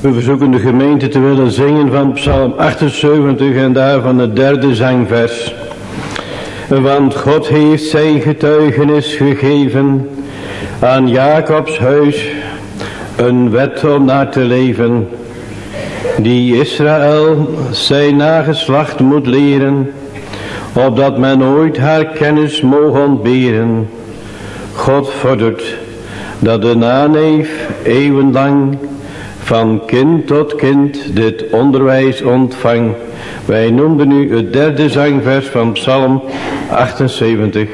We verzoeken de gemeente te willen zingen van Psalm 78 en daarvan het derde zangvers. Want God heeft zijn getuigenis gegeven aan Jacobs huis een wet om naar te leven, die Israël zijn nageslacht moet leren, opdat men ooit haar kennis mogen ontberen. God vordert dat de naneef eeuwenlang van kind tot kind dit onderwijs ontvang. Wij noemden nu het derde zangvers van Psalm 78.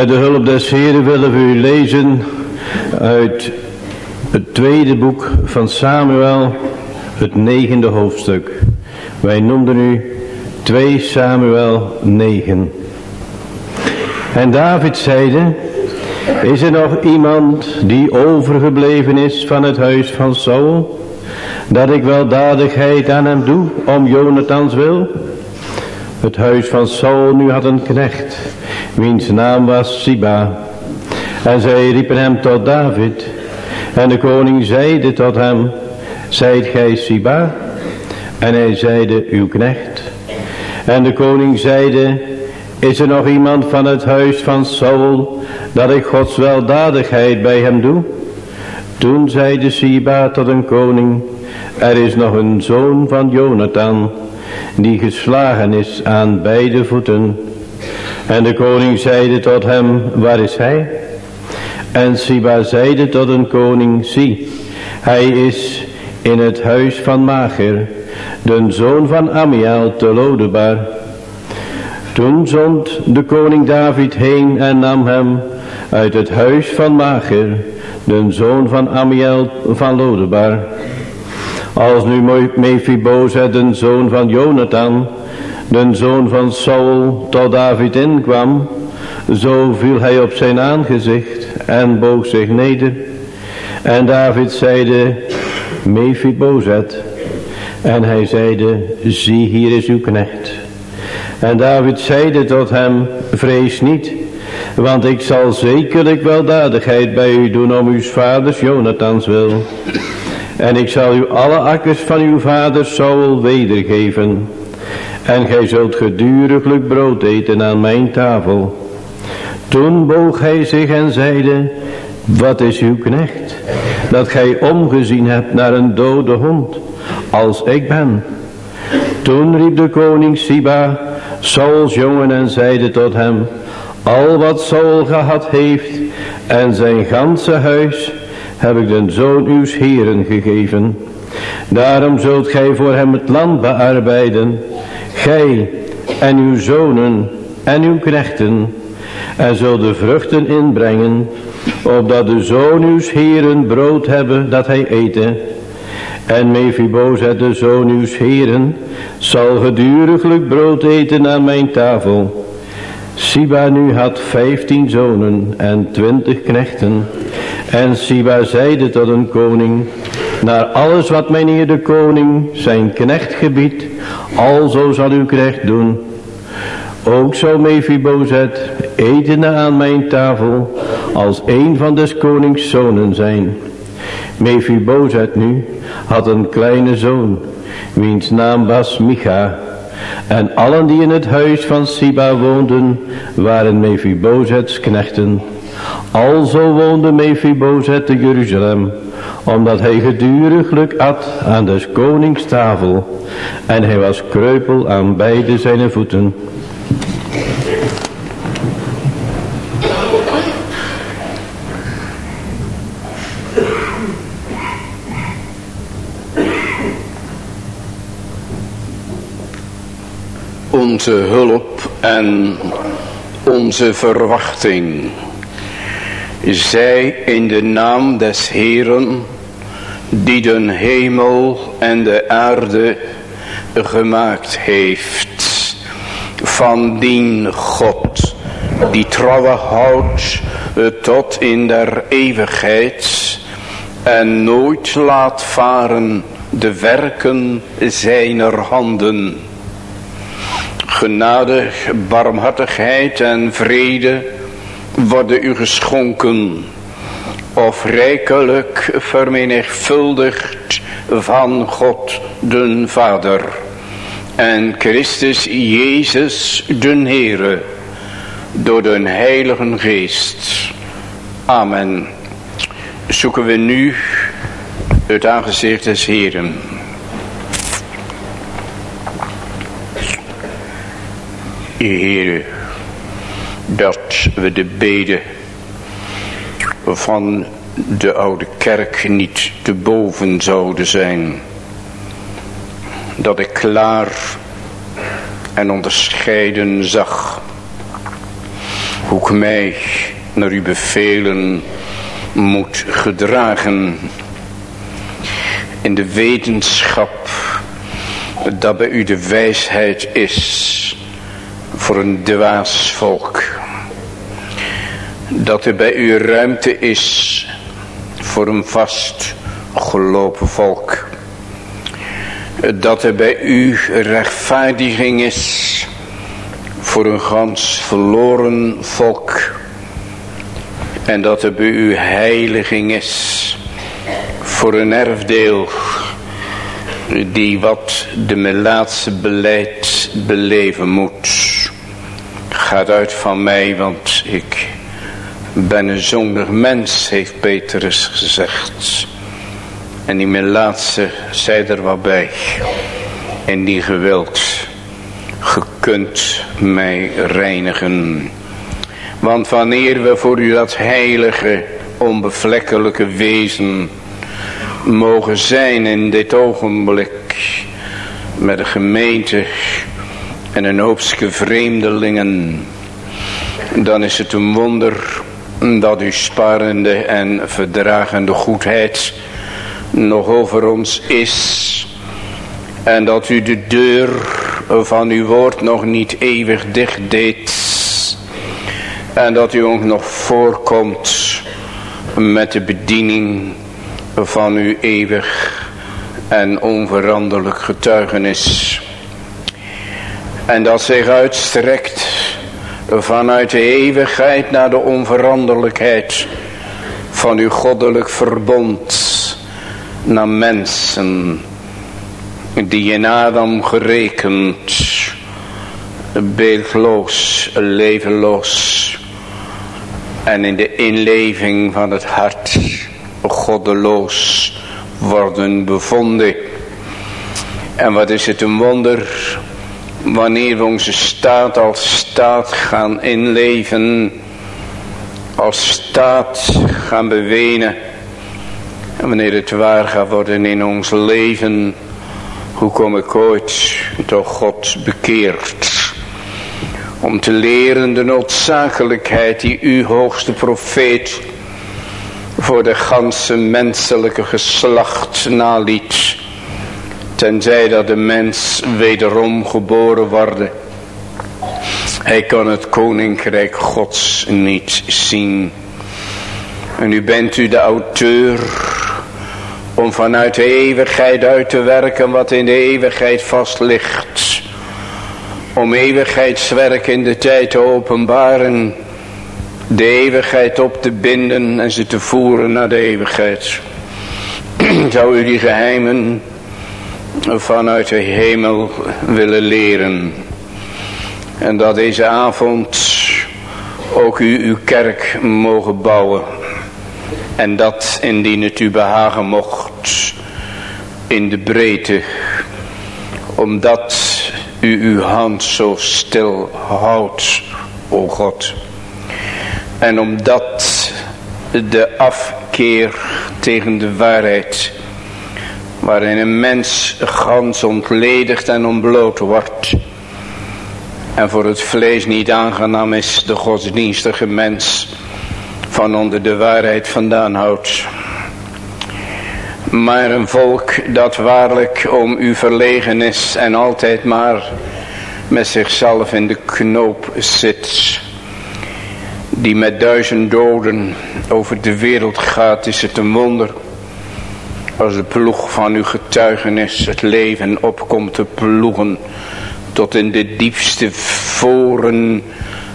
Met de hulp des Heren willen we u lezen uit het tweede boek van Samuel, het negende hoofdstuk. Wij noemden u 2 Samuel 9. En David zeide, is er nog iemand die overgebleven is van het huis van Saul, dat ik weldadigheid aan hem doe om Jonathans wil? Het huis van Saul nu had een knecht, wiens naam was Siba. En zij riepen hem tot David. En de koning zeide tot hem, Zijt gij Siba? En hij zeide, uw knecht. En de koning zeide, is er nog iemand van het huis van Saul, dat ik Gods weldadigheid bij hem doe? Toen zeide Siba tot een koning, er is nog een zoon van Jonathan, die geslagen is aan beide voeten. En de koning zeide tot hem, waar is hij? En Siba zeide tot een koning, zie, hij is in het huis van Mager, de zoon van Amiel te Lodebar. Toen zond de koning David heen en nam hem uit het huis van Mager, de zoon van Amiel van Lodebar. Als nu Mephibozet, de zoon van Jonathan, de zoon van Saul, tot David inkwam, zo viel hij op zijn aangezicht en boog zich neder. En David zeide, Mephibozet. En hij zeide, zie hier is uw knecht. En David zeide tot hem, vrees niet, want ik zal zekerlijk weldadigheid bij u doen om uw vaders Jonathans wil. En ik zal u alle akkers van uw vader Saul wedergeven. En gij zult geduriglijk brood eten aan mijn tafel. Toen boog hij zich en zeide, wat is uw knecht, dat gij omgezien hebt naar een dode hond, als ik ben. Toen riep de koning Siba, Sauls jongen, en zeide tot hem, al wat Saul gehad heeft en zijn ganse huis, heb ik den zoon uws heren gegeven. Daarom zult gij voor hem het land bearbeiden, gij en uw zonen en uw knechten, en zult de vruchten inbrengen, opdat de zoon uws heren brood hebben dat hij eten. En Mephibozet de zoon uws heren zal geduriglijk brood eten aan mijn tafel. Siba nu had vijftien zonen en twintig knechten. En Siba zeide tot een koning, naar alles wat mijn heer de koning zijn knecht gebiedt, alzo zal uw knecht doen. Ook zou Mephibozet eten aan mijn tafel als een van des konings zonen zijn. Mephibozet nu had een kleine zoon, wiens naam was Micha. En allen die in het huis van Siba woonden, waren Mephibozets knechten. Alzo woonde Mephibozet te Jeruzalem, omdat hij geduriglijk at aan des konings tafel. En hij was kreupel aan beide zijn voeten. onze hulp en onze verwachting. Zij in de naam des Heeren, die den hemel en de aarde gemaakt heeft. Van dien God, die trouwe houdt tot in der eeuwigheid en nooit laat varen de werken zijner handen genade, barmhartigheid en vrede worden u geschonken of rijkelijk vermenigvuldigd van God den Vader en Christus Jezus den Heere door den Heiligen Geest. Amen. Zoeken we nu het aangezicht des Heeren. Heer, dat we de beden van de oude kerk niet te boven zouden zijn. Dat ik klaar en onderscheiden zag hoe ik mij naar uw bevelen moet gedragen. In de wetenschap dat bij u de wijsheid is voor een dwaas volk. Dat er bij u ruimte is voor een vast gelopen volk. Dat er bij u rechtvaardiging is voor een gans verloren volk. En dat er bij u heiliging is voor een erfdeel die wat de melaatse beleid beleven moet gaat uit van mij, want ik ben een zondig mens, heeft Petrus gezegd. En die mijn laatste zei er wat bij. En die gewild, ge kunt mij reinigen. Want wanneer we voor u dat heilige, onbevlekkelijke wezen mogen zijn in dit ogenblik met de gemeente en een hoopske vreemdelingen, dan is het een wonder dat uw sparende en verdragende goedheid nog over ons is. En dat u de deur van uw woord nog niet eeuwig dicht deed. En dat u ook nog voorkomt met de bediening van uw eeuwig en onveranderlijk getuigenis. En dat zich uitstrekt vanuit de eeuwigheid naar de onveranderlijkheid van uw goddelijk verbond. naar mensen die in Adam gerekend, beeldloos, levenloos en in de inleving van het hart goddeloos worden bevonden. En wat is het een wonder wanneer we onze staat als staat gaan inleven, als staat gaan bewenen. En wanneer het waar gaat worden in ons leven, hoe kom ik ooit door God bekeerd? Om te leren de noodzakelijkheid die u hoogste profeet voor de ganse menselijke geslacht naliet. Tenzij dat de mens wederom geboren worden. Hij kan het koninkrijk gods niet zien. En nu bent u de auteur om vanuit de eeuwigheid uit te werken wat in de eeuwigheid vast ligt. Om eeuwigheidswerk in de tijd te openbaren. De eeuwigheid op te binden en ze te voeren naar de eeuwigheid. Zou u die geheimen vanuit de hemel willen leren. En dat deze avond ook u uw kerk mogen bouwen. En dat indien het u behagen mocht in de breedte. Omdat u uw hand zo stil houdt, o God. En omdat de afkeer tegen de waarheid waarin een mens gans ontledigd en ontbloot wordt. En voor het vlees niet aangenaam is de godsdienstige mens van onder de waarheid vandaan houdt. Maar een volk dat waarlijk om u verlegen is en altijd maar met zichzelf in de knoop zit. Die met duizend doden over de wereld gaat is het een wonder als de ploeg van uw getuigenis het leven opkomt te ploegen tot in de diepste voren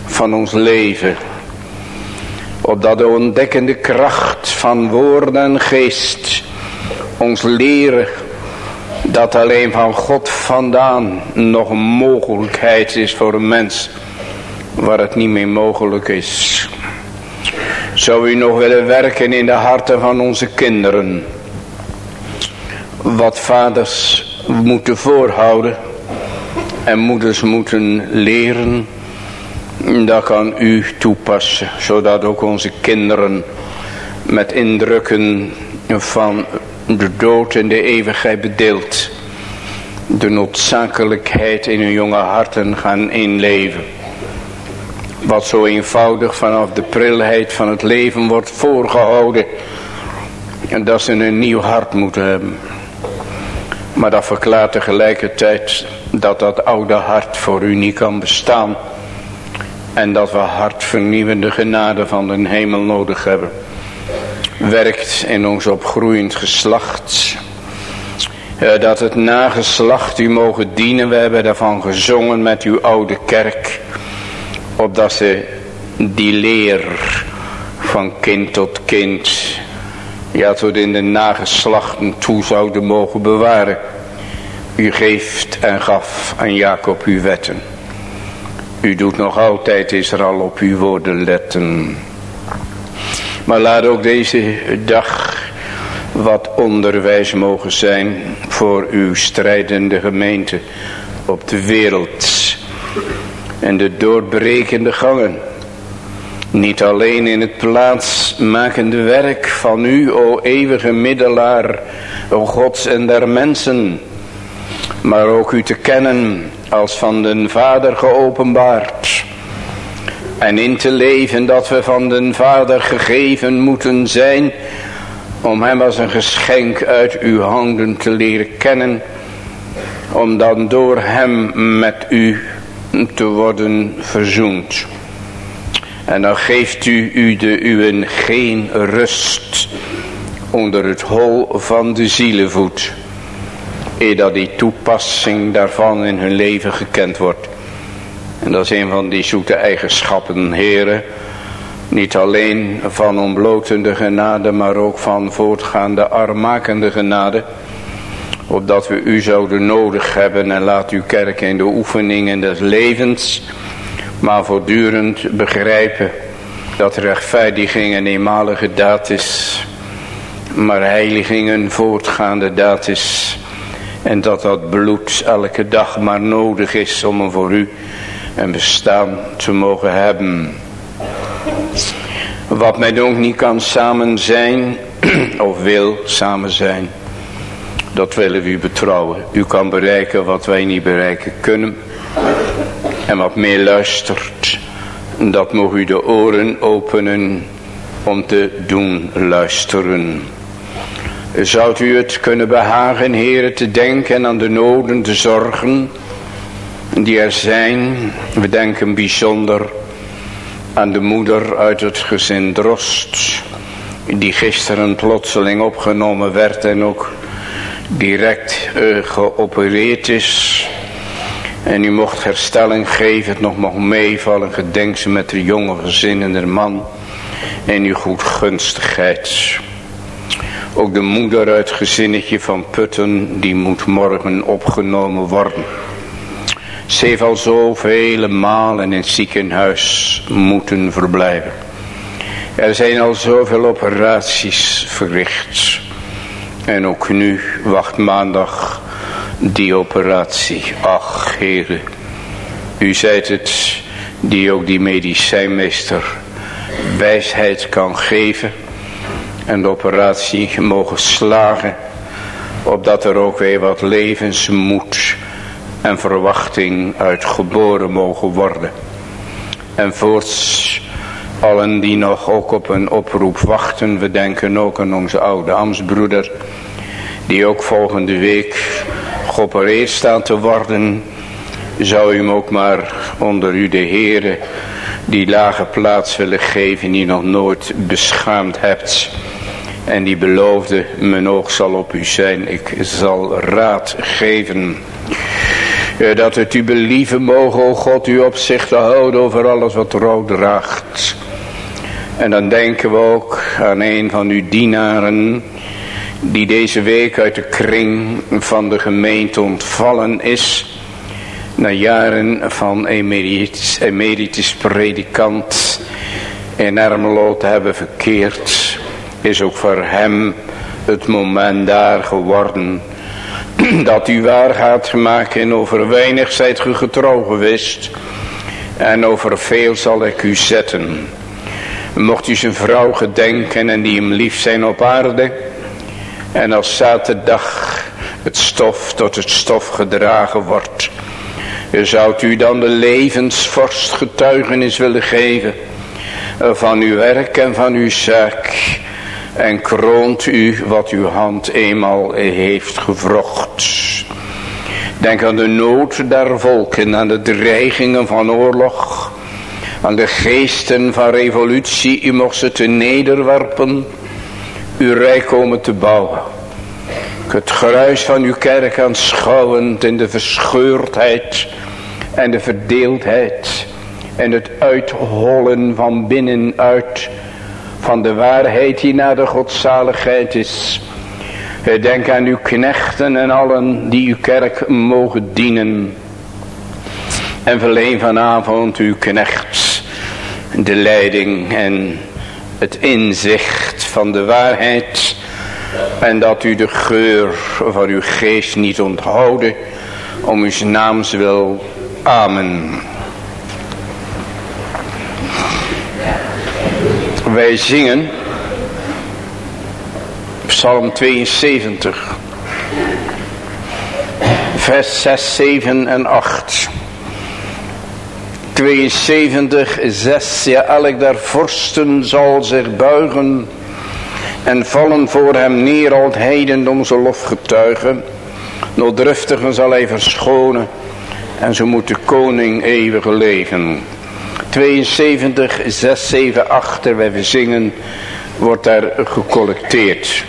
van ons leven. Opdat de ontdekkende kracht van woorden en geest ons leren dat alleen van God vandaan nog een mogelijkheid is voor een mens waar het niet meer mogelijk is. Zou u nog willen werken in de harten van onze kinderen wat vaders moeten voorhouden en moeders moeten leren, dat kan u toepassen, zodat ook onze kinderen met indrukken van de dood en de eeuwigheid bedeeld, de noodzakelijkheid in hun jonge harten gaan inleven. Wat zo eenvoudig vanaf de prilheid van het leven wordt voorgehouden, en dat ze een nieuw hart moeten hebben. Maar dat verklaart tegelijkertijd dat dat oude hart voor u niet kan bestaan. En dat we hartvernieuwende genade van de hemel nodig hebben. Werkt in ons opgroeiend geslacht. Dat het nageslacht u mogen dienen. We hebben daarvan gezongen met uw oude kerk. Opdat ze die leer van kind tot kind ja, tot in de nageslachten toe zouden mogen bewaren. U geeft en gaf aan Jacob uw wetten. U doet nog altijd Israël op uw woorden letten. Maar laat ook deze dag wat onderwijs mogen zijn voor uw strijdende gemeente op de wereld. En de doorbrekende gangen niet alleen in het plaatsmakende werk van u, o eeuwige middelaar, o gods en der mensen. Maar ook u te kennen als van den Vader geopenbaard. En in te leven dat we van den Vader gegeven moeten zijn. Om hem als een geschenk uit uw handen te leren kennen. Om dan door hem met u te worden verzoend. En dan geeft u, u de uwen geen rust onder het hol van de zielenvoet. Eer dat die toepassing daarvan in hun leven gekend wordt. En dat is een van die zoete eigenschappen, heren, Niet alleen van ontblotende genade, maar ook van voortgaande armmakende genade. Opdat we u zouden nodig hebben en laat uw kerk in de oefeningen des levens, maar voortdurend begrijpen dat rechtvaardiging een eenmalige daad is, maar heiliging een voortgaande daad is. En dat dat bloed elke dag maar nodig is om een voor u een bestaan te mogen hebben. Wat mij ook niet kan samen zijn, of wil samen zijn, dat willen we u betrouwen. U kan bereiken wat wij niet bereiken kunnen. En wat meer luistert, dat mogen u de oren openen om te doen luisteren. Zou u het kunnen behagen, heren, te denken aan de noden, de zorgen die er zijn. We denken bijzonder aan de moeder uit het gezin Drost. Die gisteren plotseling opgenomen werd en ook direct uh, geopereerd is. En u mocht herstelling geven, het nog mag meevallen. Gedenk ze met de jonge gezin en de man. En uw goedgunstigheid. Ook de moeder uit gezinnetje van Putten, die moet morgen opgenomen worden. Ze heeft al zoveel malen in het ziekenhuis moeten verblijven. Er zijn al zoveel operaties verricht. En ook nu wacht maandag die operatie. Ach, heren, u zijt het die ook die medicijnmeester wijsheid kan geven. En de operatie mogen slagen. Opdat er ook weer wat levensmoed en verwachting uitgeboren mogen worden. En voorts allen die nog ook op een oproep wachten. We denken ook aan onze oude ambtsbroeder. Die ook volgende week geopereerd staat te worden. Zou u hem ook maar onder u de heren die lage plaats willen geven. Die nog nooit beschaamd hebt. En die beloofde mijn oog zal op u zijn. Ik zal raad geven. Dat het u believen mogen, o God, u op zich te houden over alles wat rood draagt. En dan denken we ook aan een van uw dienaren die deze week uit de kring van de gemeente ontvallen is. Na jaren van emeritus, emeritus predikant in Ermelo te hebben verkeerd, is ook voor hem het moment daar geworden dat u waar gaat maken en over weinig zijt ge getrouw geweest en over veel zal ik u zetten. Mocht u zijn vrouw gedenken en die hem lief zijn op aarde en als zaterdag het stof tot het stof gedragen wordt, zou u dan de levensvorst getuigenis willen geven van uw werk en van uw zaak en kroont u wat uw hand eenmaal heeft gevrocht. Denk aan de nood der volken, aan de dreigingen van oorlog, aan de geesten van revolutie. U mocht ze te nederwerpen, uw rijk komen te bouwen. Het geruis van uw kerk aanschouwend in de verscheurdheid en de verdeeldheid en het uithollen van binnenuit van de waarheid die naar de godzaligheid is. Denk aan uw knechten en allen die uw kerk mogen dienen. En verleen vanavond uw knechts de leiding en het inzicht van de waarheid. En dat u de geur van uw geest niet onthouden om uw naams wil. Amen. Wij zingen Psalm 72 vers 6, 7 en 8 72, 6 Ja, elk der vorsten zal zich buigen en vallen voor hem neer al het zijn lof getuigen. Nooddruftigen zal hij verschonen en zo moet de koning eeuwig leven. 72, 6, 7, 8, terwijl we zingen, wordt daar gecollecteerd.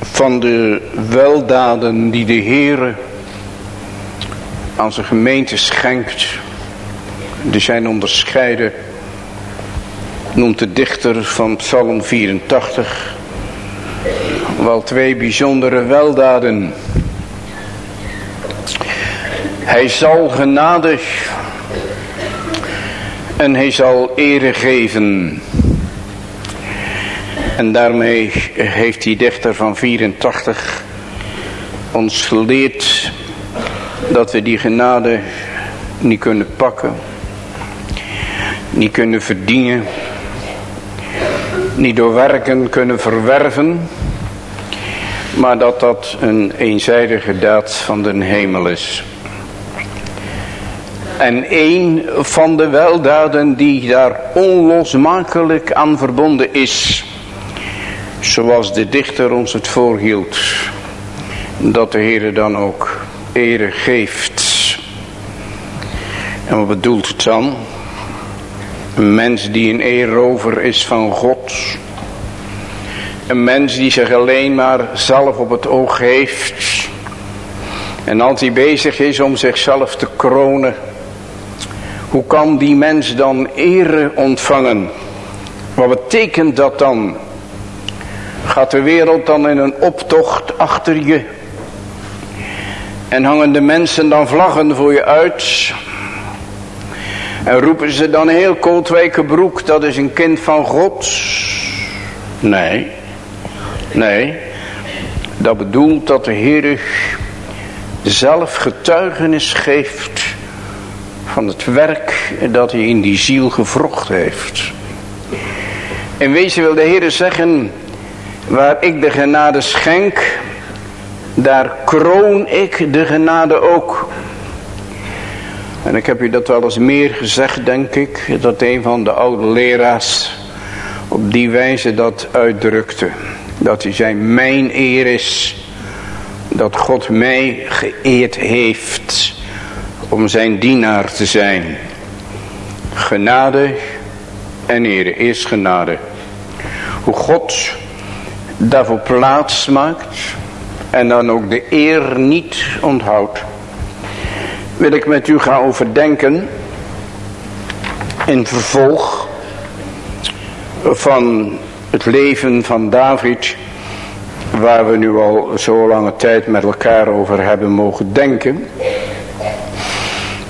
Van de weldaden die de Heer aan zijn gemeente schenkt, die zijn onderscheiden, noemt de dichter van Psalm 84 wel twee bijzondere weldaden. Hij zal genadig en hij zal ere geven. En daarmee heeft die dichter van 84 ons geleerd dat we die genade niet kunnen pakken, niet kunnen verdienen, niet door werken kunnen verwerven, maar dat dat een eenzijdige daad van de hemel is. En een van de weldaden die daar onlosmakelijk aan verbonden is, zoals de dichter ons het voorhield, dat de Heer dan ook ere geeft. En wat bedoelt het dan? Een mens die een eerrover is van God. Een mens die zich alleen maar zelf op het oog heeft. En als hij bezig is om zichzelf te kronen. Hoe kan die mens dan ere ontvangen? Wat betekent dat dan? Gaat de wereld dan in een optocht achter je? En hangen de mensen dan vlaggen voor je uit? En roepen ze dan heel Kootwijkenbroek, dat is een kind van God? Nee. Nee. Dat bedoelt dat de Heer zelf getuigenis geeft van het werk dat hij in die ziel gevrocht heeft. In wezen wil de Heer zeggen, waar ik de genade schenk, daar kroon ik de genade ook. En ik heb u dat wel eens meer gezegd, denk ik, dat een van de oude leraars op die wijze dat uitdrukte. Dat hij zei, mijn eer is dat God mij geëerd heeft om zijn dienaar te zijn. Genade en ere is genade. Hoe God daarvoor plaats maakt en dan ook de eer niet onthoudt. Wil ik met u gaan overdenken in vervolg van het leven van David, waar we nu al zo lange tijd met elkaar over hebben mogen denken.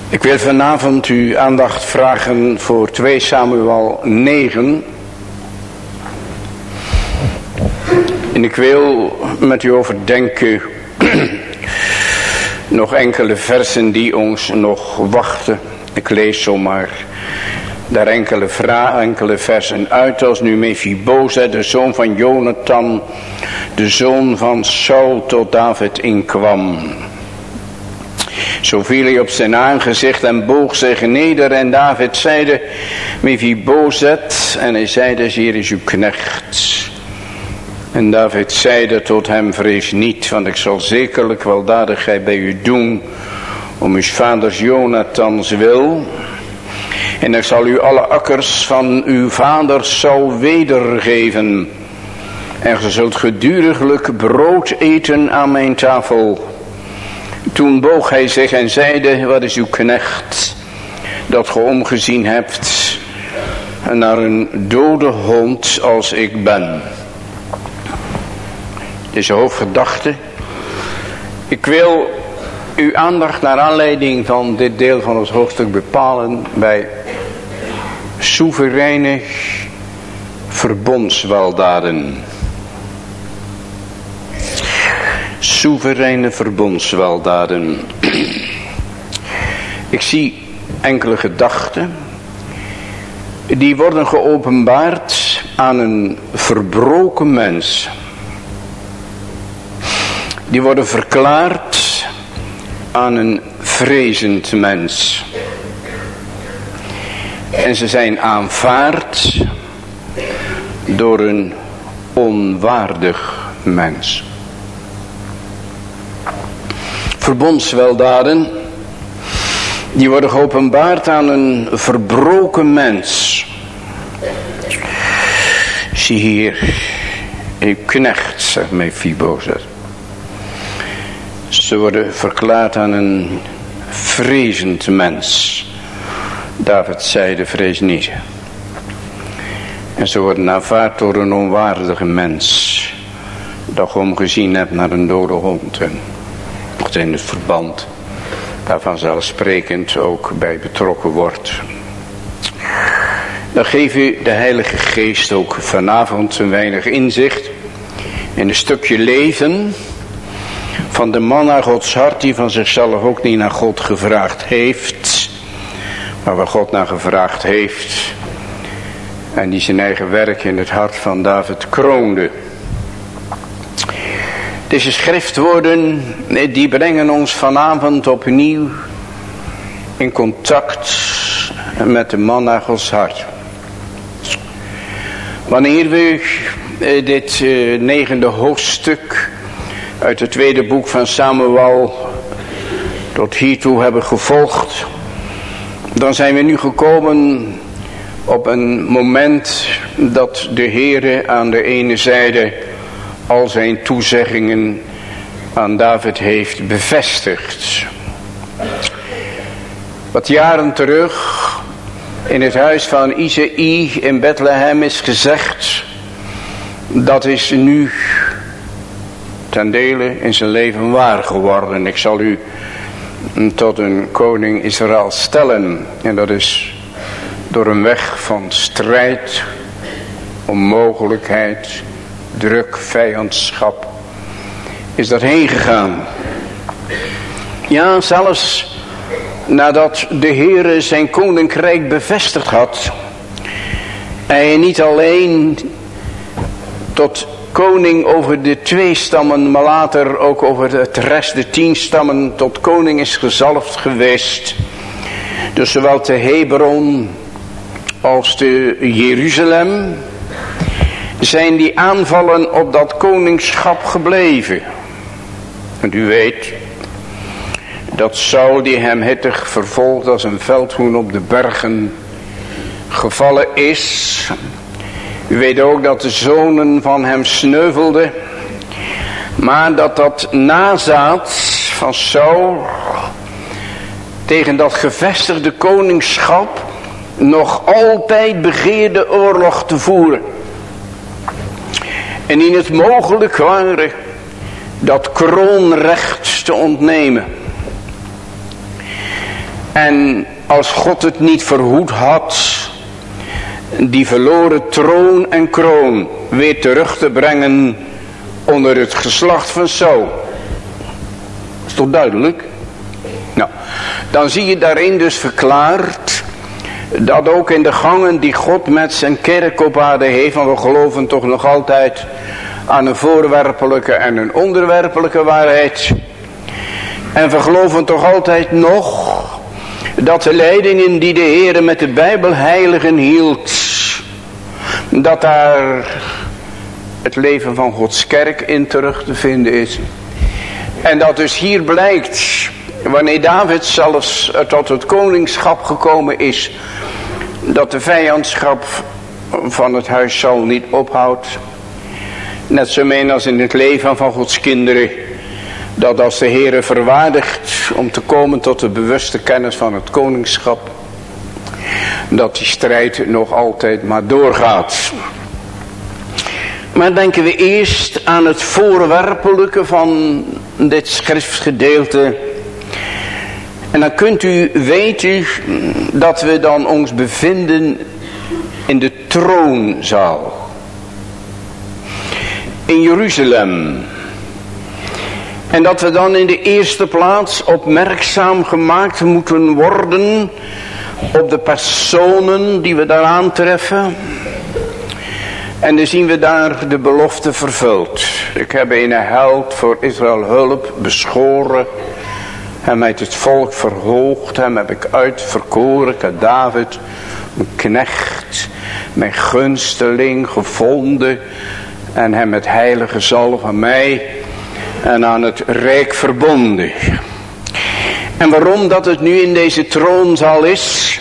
Ik wil vanavond uw aandacht vragen voor 2 Samuel 9. En ik wil met u overdenken nog enkele versen die ons nog wachten. Ik lees zomaar daar enkele, enkele versen uit als nu Mephibozet, de zoon van Jonathan, de zoon van Saul tot David inkwam. Zo viel hij op zijn aangezicht en boog zich neder en David zeide, Mephibozet, en hij zeide, hier is uw knecht. En David zeide tot hem, vrees niet, want ik zal zekerlijk weldadigheid bij u doen, om uw vaders Jonathans wil, en ik zal u alle akkers van uw vader zal wedergeven. En ge zult geduriglijk brood eten aan mijn tafel. Toen boog hij zich en zeide, wat is uw knecht, dat ge omgezien hebt naar een dode hond als ik ben. Deze hoofdgedachte. Ik wil uw aandacht naar aanleiding van dit deel van ons hoofdstuk bepalen bij soevereine verbondsweldaden. Soevereine verbondsweldaden. Ik zie enkele gedachten. Die worden geopenbaard aan een verbroken mens. Die worden verklaard aan een vrezend mens. En ze zijn aanvaard door een onwaardig mens. Verbondsweldaden, die worden geopenbaard aan een verbroken mens. Zie hier, uw knecht, zegt Mephibozet. Ze worden verklaard aan een vrezend mens. David zei de vrees niet. En ze worden aanvaard door een onwaardige mens. Dat je omgezien hebt naar een dode hond. En dat in het verband daar vanzelfsprekend ook bij betrokken wordt. Dan geeft u de Heilige Geest ook vanavond een weinig inzicht in een stukje leven van de man naar Gods hart die van zichzelf ook niet naar God gevraagd heeft, maar waar God naar gevraagd heeft en die zijn eigen werk in het hart van David kroonde. Deze schriftwoorden die brengen ons vanavond opnieuw in contact met de man naar Gods hart. Wanneer we eh, dit eh, negende hoofdstuk uit het tweede boek van Samuel tot hiertoe hebben gevolgd, dan zijn we nu gekomen op een moment dat de Heere aan de ene zijde al zijn toezeggingen aan David heeft bevestigd. Wat jaren terug in het huis van Isaïe in Bethlehem is gezegd, dat is nu ten dele in zijn leven waar geworden. Ik zal u tot een koning Israël stellen. En dat is door een weg van strijd, onmogelijkheid, druk, vijandschap, is dat heen gegaan. Ja, zelfs nadat de Heere zijn koninkrijk bevestigd had. En niet alleen tot koning over de twee stammen, maar later ook over het rest, de tien stammen, tot koning is gezalfd geweest. Dus zowel te Hebron als te Jeruzalem zijn die aanvallen op dat koningschap gebleven. Want u weet dat Saul die hem hittig vervolgd als een veldhoen op de bergen gevallen is. U weet ook dat de zonen van hem sneuvelden. Maar dat dat nazaat van Saul tegen dat gevestigde koningschap nog altijd begeerde oorlog te voeren. En in het mogelijk waren dat kroonrecht te ontnemen. En als God het niet verhoed had, die verloren troon en kroon weer terug te brengen onder het geslacht van Saul. Is toch duidelijk? Nou, dan zie je daarin dus verklaard dat ook in de gangen die God met zijn kerk op aarde heeft, want we geloven toch nog altijd aan een voorwerpelijke en een onderwerpelijke waarheid. En we geloven toch altijd nog dat de leidingen die de Heer met de Bijbel heiligen hield, dat daar het leven van Gods kerk in terug te vinden is. En dat dus hier blijkt, wanneer David zelfs tot het koningschap gekomen is, dat de vijandschap van het huis zal niet ophoudt. Net zo min als in het leven van Gods kinderen. Dat als de Heere verwaardigt om te komen tot de bewuste kennis van het koningschap. Dat die strijd nog altijd maar doorgaat. Maar denken we eerst aan het voorwerpelijke van dit schriftgedeelte. En dan kunt u weten dat we dan ons bevinden in de troonzaal. In Jeruzalem. En dat we dan in de eerste plaats opmerkzaam gemaakt moeten worden op de personen die we daar aantreffen. En dan zien we daar de belofte vervuld. Ik heb een held voor Israël hulp beschoren. Hem uit het volk verhoogd. Hem heb ik uitverkoren. Ik David, mijn knecht, mijn gunsteling gevonden. En hem het heilige zalf aan mij en aan het rijk verbonden. En waarom dat het nu in deze troonzaal is?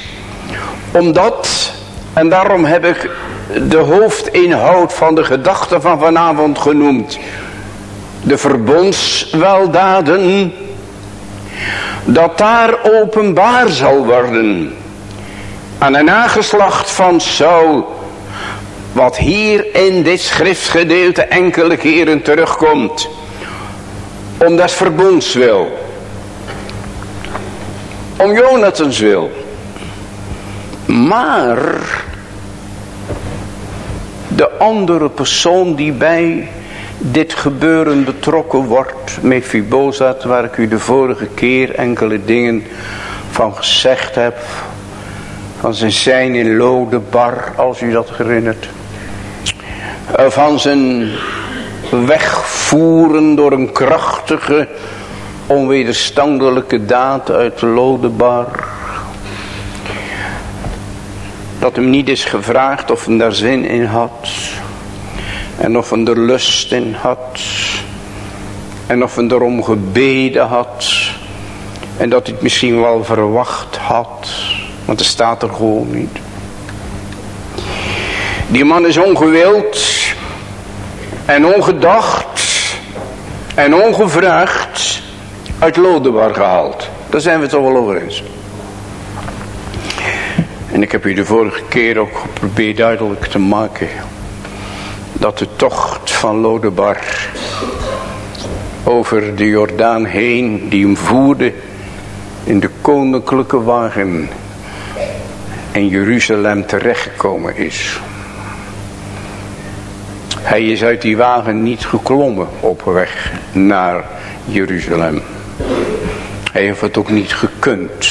Omdat, en daarom heb ik de hoofdinhoud van de gedachte van vanavond genoemd. De verbondsweldaden. Dat daar openbaar zal worden. Aan een nageslacht van Saul. Wat hier in dit schriftgedeelte enkele keren terugkomt. Om dat verbonds wil. Om Jonathans wil. Maar de andere persoon die bij dit gebeuren betrokken wordt, Mephibozet, waar ik u de vorige keer enkele dingen van gezegd heb, van zijn zijn in Lodebar, als u dat herinnert, van zijn wegvoeren door een krachtige, onwederstandelijke daad uit Lodebar, dat hem niet is gevraagd of hij daar zin in had. En of hij er lust in had. En of hij erom gebeden had. En dat hij het misschien wel verwacht had. Want er staat er gewoon niet. Die man is ongewild. En ongedacht. En ongevraagd. Uit Lodebar gehaald. Daar zijn we het toch wel over eens. En ik heb u de vorige keer ook geprobeerd duidelijk te maken. Dat de tocht van Lodebar over de Jordaan heen die hem voerde in de koninklijke wagen in Jeruzalem terechtgekomen is. Hij is uit die wagen niet geklommen op weg naar Jeruzalem. Hij heeft het ook niet gekund.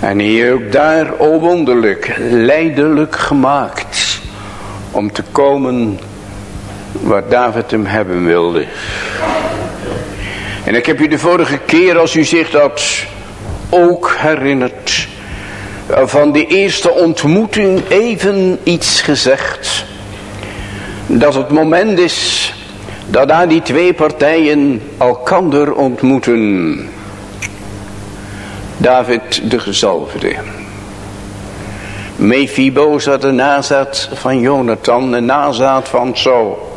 En hij ook daar, o wonderlijk, leidelijk gemaakt. Om te komen waar David hem hebben wilde. En ik heb u de vorige keer, als u zich dat ook herinnert, van die eerste ontmoeting even iets gezegd. Dat het moment is dat daar die twee partijen elkander ontmoeten. David de gezalfde. Mephibozet de nazaat van Jonathan, de nazaat van Saul.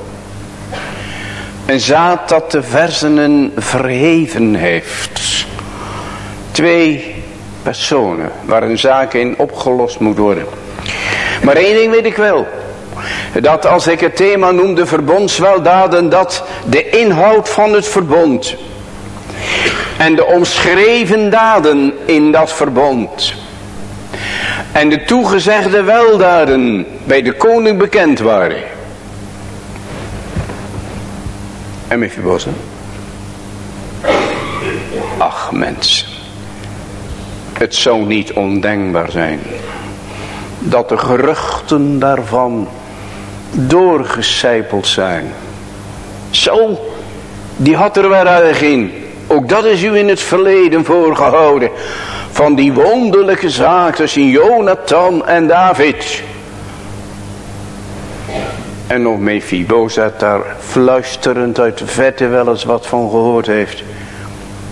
Een zaad dat de versenen verheven heeft. Twee personen waar een zaak in opgelost moet worden. Maar één ding weet ik wel. Dat als ik het thema noem de verbondsweldaden, dat de inhoud van het verbond en de omschreven daden in dat verbond. En de toegezegde weldaden bij de koning bekend waren. En Mephibosheth. Ach mensen. Het zou niet ondenkbaar zijn. Dat de geruchten daarvan doorgecijpeld zijn. Zo, die had er weer erg in. Ook dat is u in het verleden voorgehouden. Van die wonderlijke zaak tussen Jonathan en David. En nog Mephibozet daar fluisterend uit de vette wel eens wat van gehoord heeft.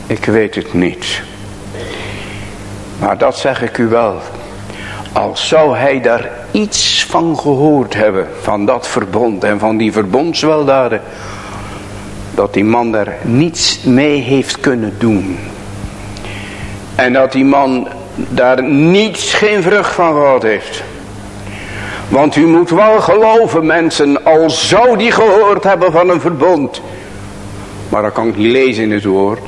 Ik weet het niet. Maar dat zeg ik u wel. Als zou hij daar iets van gehoord hebben. Van dat verbond en van die verbondsweldaden dat die man daar niets mee heeft kunnen doen. En dat die man daar niets, geen vrucht van gehad heeft. Want u moet wel geloven mensen, al zou die gehoord hebben van een verbond. Maar dat kan ik niet lezen in het woord.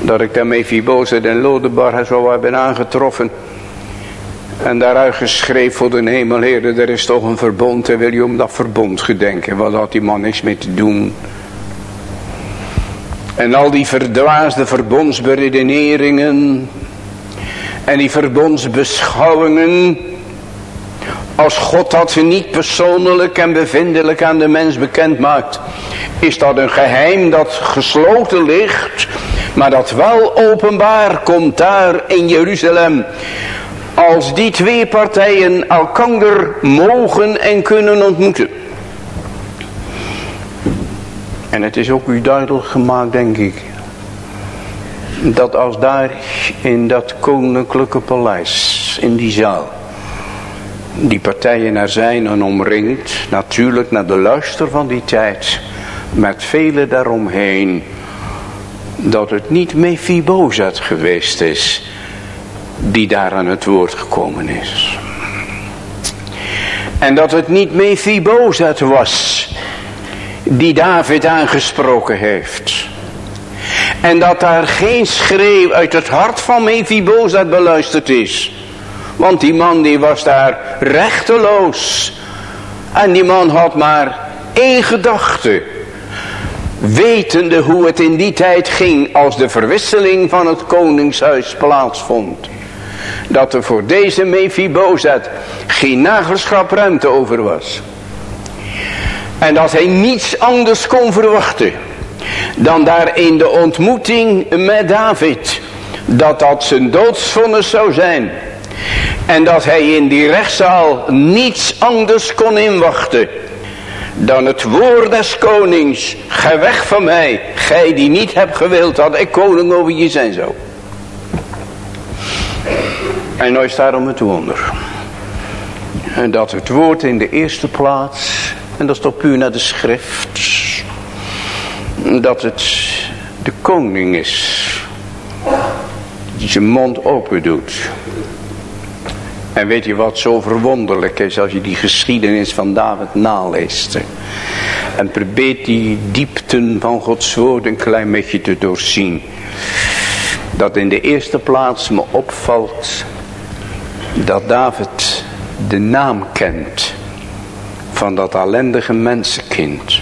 Dat ik daarmee Fibozet en Lodebar zo hebben aangetroffen. En daaruit geschreven voor de hemel, heren, er is toch een verbond. En wil je om dat verbond gedenken? Wat had die man niks mee te doen? En al die verdwaasde verbondsberedeneringen. En die verbondsbeschouwingen. Als God dat niet persoonlijk en bevindelijk aan de mens bekend maakt. Is dat een geheim dat gesloten ligt. Maar dat wel openbaar komt daar in Jeruzalem als die twee partijen elkander mogen en kunnen ontmoeten. En het is ook u duidelijk gemaakt, denk ik, dat als daar in dat koninklijke paleis, in die zaal, die partijen naar zijn en omringt, natuurlijk naar de luister van die tijd, met velen daaromheen, dat het niet Mephibozet geweest is, die daar aan het woord gekomen is. En dat het niet Mephibozet was, die David aangesproken heeft. En dat daar geen schreeuw uit het hart van Mephibozet beluisterd is. Want die man die was daar rechteloos. En die man had maar één gedachte. Wetende hoe het in die tijd ging als de verwisseling van het koningshuis plaatsvond. Dat er voor deze Mephibozet geen nagelschap ruimte over was. En dat hij niets anders kon verwachten. Dan daar in de ontmoeting met David. Dat dat zijn doodsvonnis zou zijn. En dat hij in die rechtszaal niets anders kon inwachten. Dan het woord des konings. Ga weg van mij. Gij die niet hebt gewild dat ik koning over je zijn zou. En nou is daarom het wonder. En dat het woord in de eerste plaats. En dat is toch puur naar de schrift. Dat het de koning is. Die zijn mond open doet. En weet je wat zo verwonderlijk is als je die geschiedenis van David naleest. En probeert die diepten van Gods woord een klein beetje te doorzien. Dat in de eerste plaats me opvalt dat David de naam kent van dat ellendige mensenkind.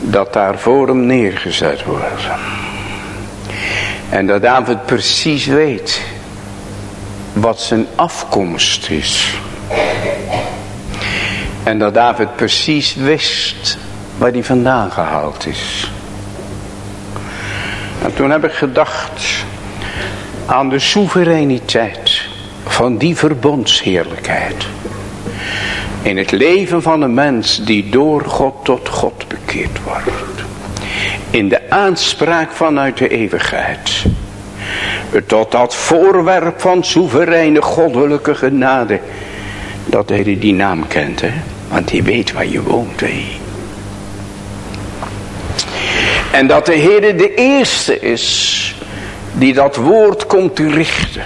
Dat daar voor hem neergezet wordt. En dat David precies weet wat zijn afkomst is. En dat David precies wist waar hij vandaan gehaald is. En toen heb ik gedacht aan de soevereiniteit van die verbondsheerlijkheid. In het leven van een mens die door God tot God bekeerd wordt. In de aanspraak vanuit de eeuwigheid tot dat voorwerp van soevereine goddelijke genade. Dat hij die naam kent, hè. Want hij weet waar je woont, hè. En dat de Heer de eerste is die dat woord komt te richten.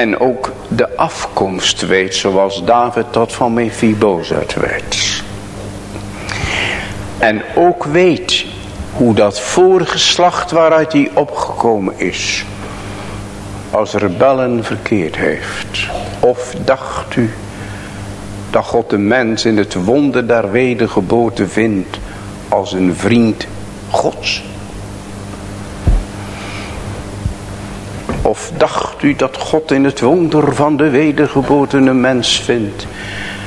En ook de afkomst weet zoals David dat van Mephibozet weet. En ook weet hoe dat voorgeslacht waaruit hij opgekomen is. Als rebellen verkeerd heeft. Of dacht u dat God de mens in het wonder der wedergeboorte vindt als een vriend gods? Of dacht u dat God in het wonder van de wedergeboorte een mens vindt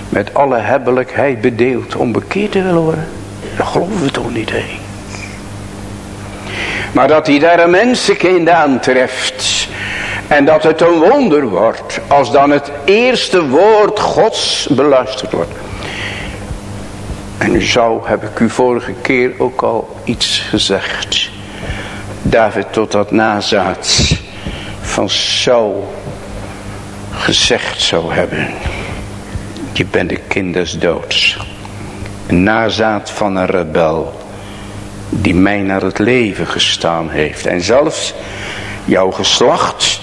met alle hebbelijkheid bedeeld om bekeerd te willen worden? Dat geloven we toch niet, heen. Maar dat hij daar een mensenkind aantreft. En dat het een wonder wordt. Als dan het eerste woord gods beluisterd wordt. En zo heb ik u vorige keer ook al iets gezegd. David tot dat nazaat van Saul gezegd zou hebben. Je bent de kind des doods. Een nazaat van een rebel die mij naar het leven gestaan heeft. En zelfs jouw geslacht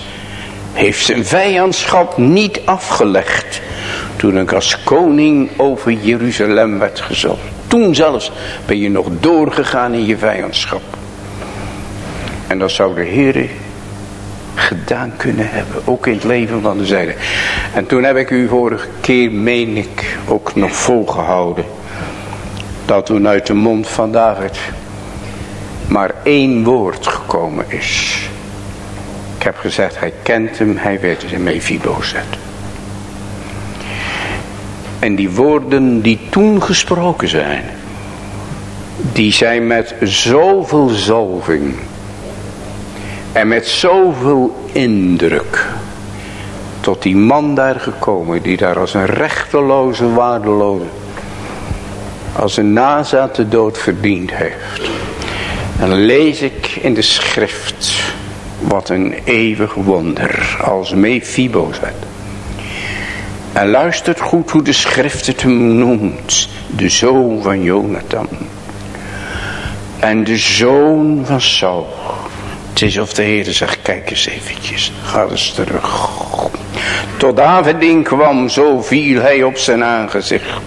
heeft zijn vijandschap niet afgelegd. Toen ik als koning over Jeruzalem werd gezet. Toen zelfs ben je nog doorgegaan in je vijandschap. En dat zou de Heer gedaan kunnen hebben. Ook in het leven van de zijde. En toen heb ik u vorige keer, meen ik, ook nog volgehouden. Dat toen uit de mond van David maar één woord gekomen is. Ik heb gezegd, hij kent hem, hij weet het in Mephibozet. En die woorden die toen gesproken zijn, die zijn met zoveel zalving en met zoveel indruk tot die man daar gekomen, die daar als een rechteloze, waardeloze, als een nazaat de dood verdiend heeft. Dan lees ik in de schrift wat een eeuwig wonder als Mephibozet. En luistert goed hoe de schrift het hem noemt. De zoon van Jonathan. En de zoon van Saul. Het is of de Heer zegt, kijk eens eventjes, ga eens terug. Tot David kwam, zo viel hij op zijn aangezicht.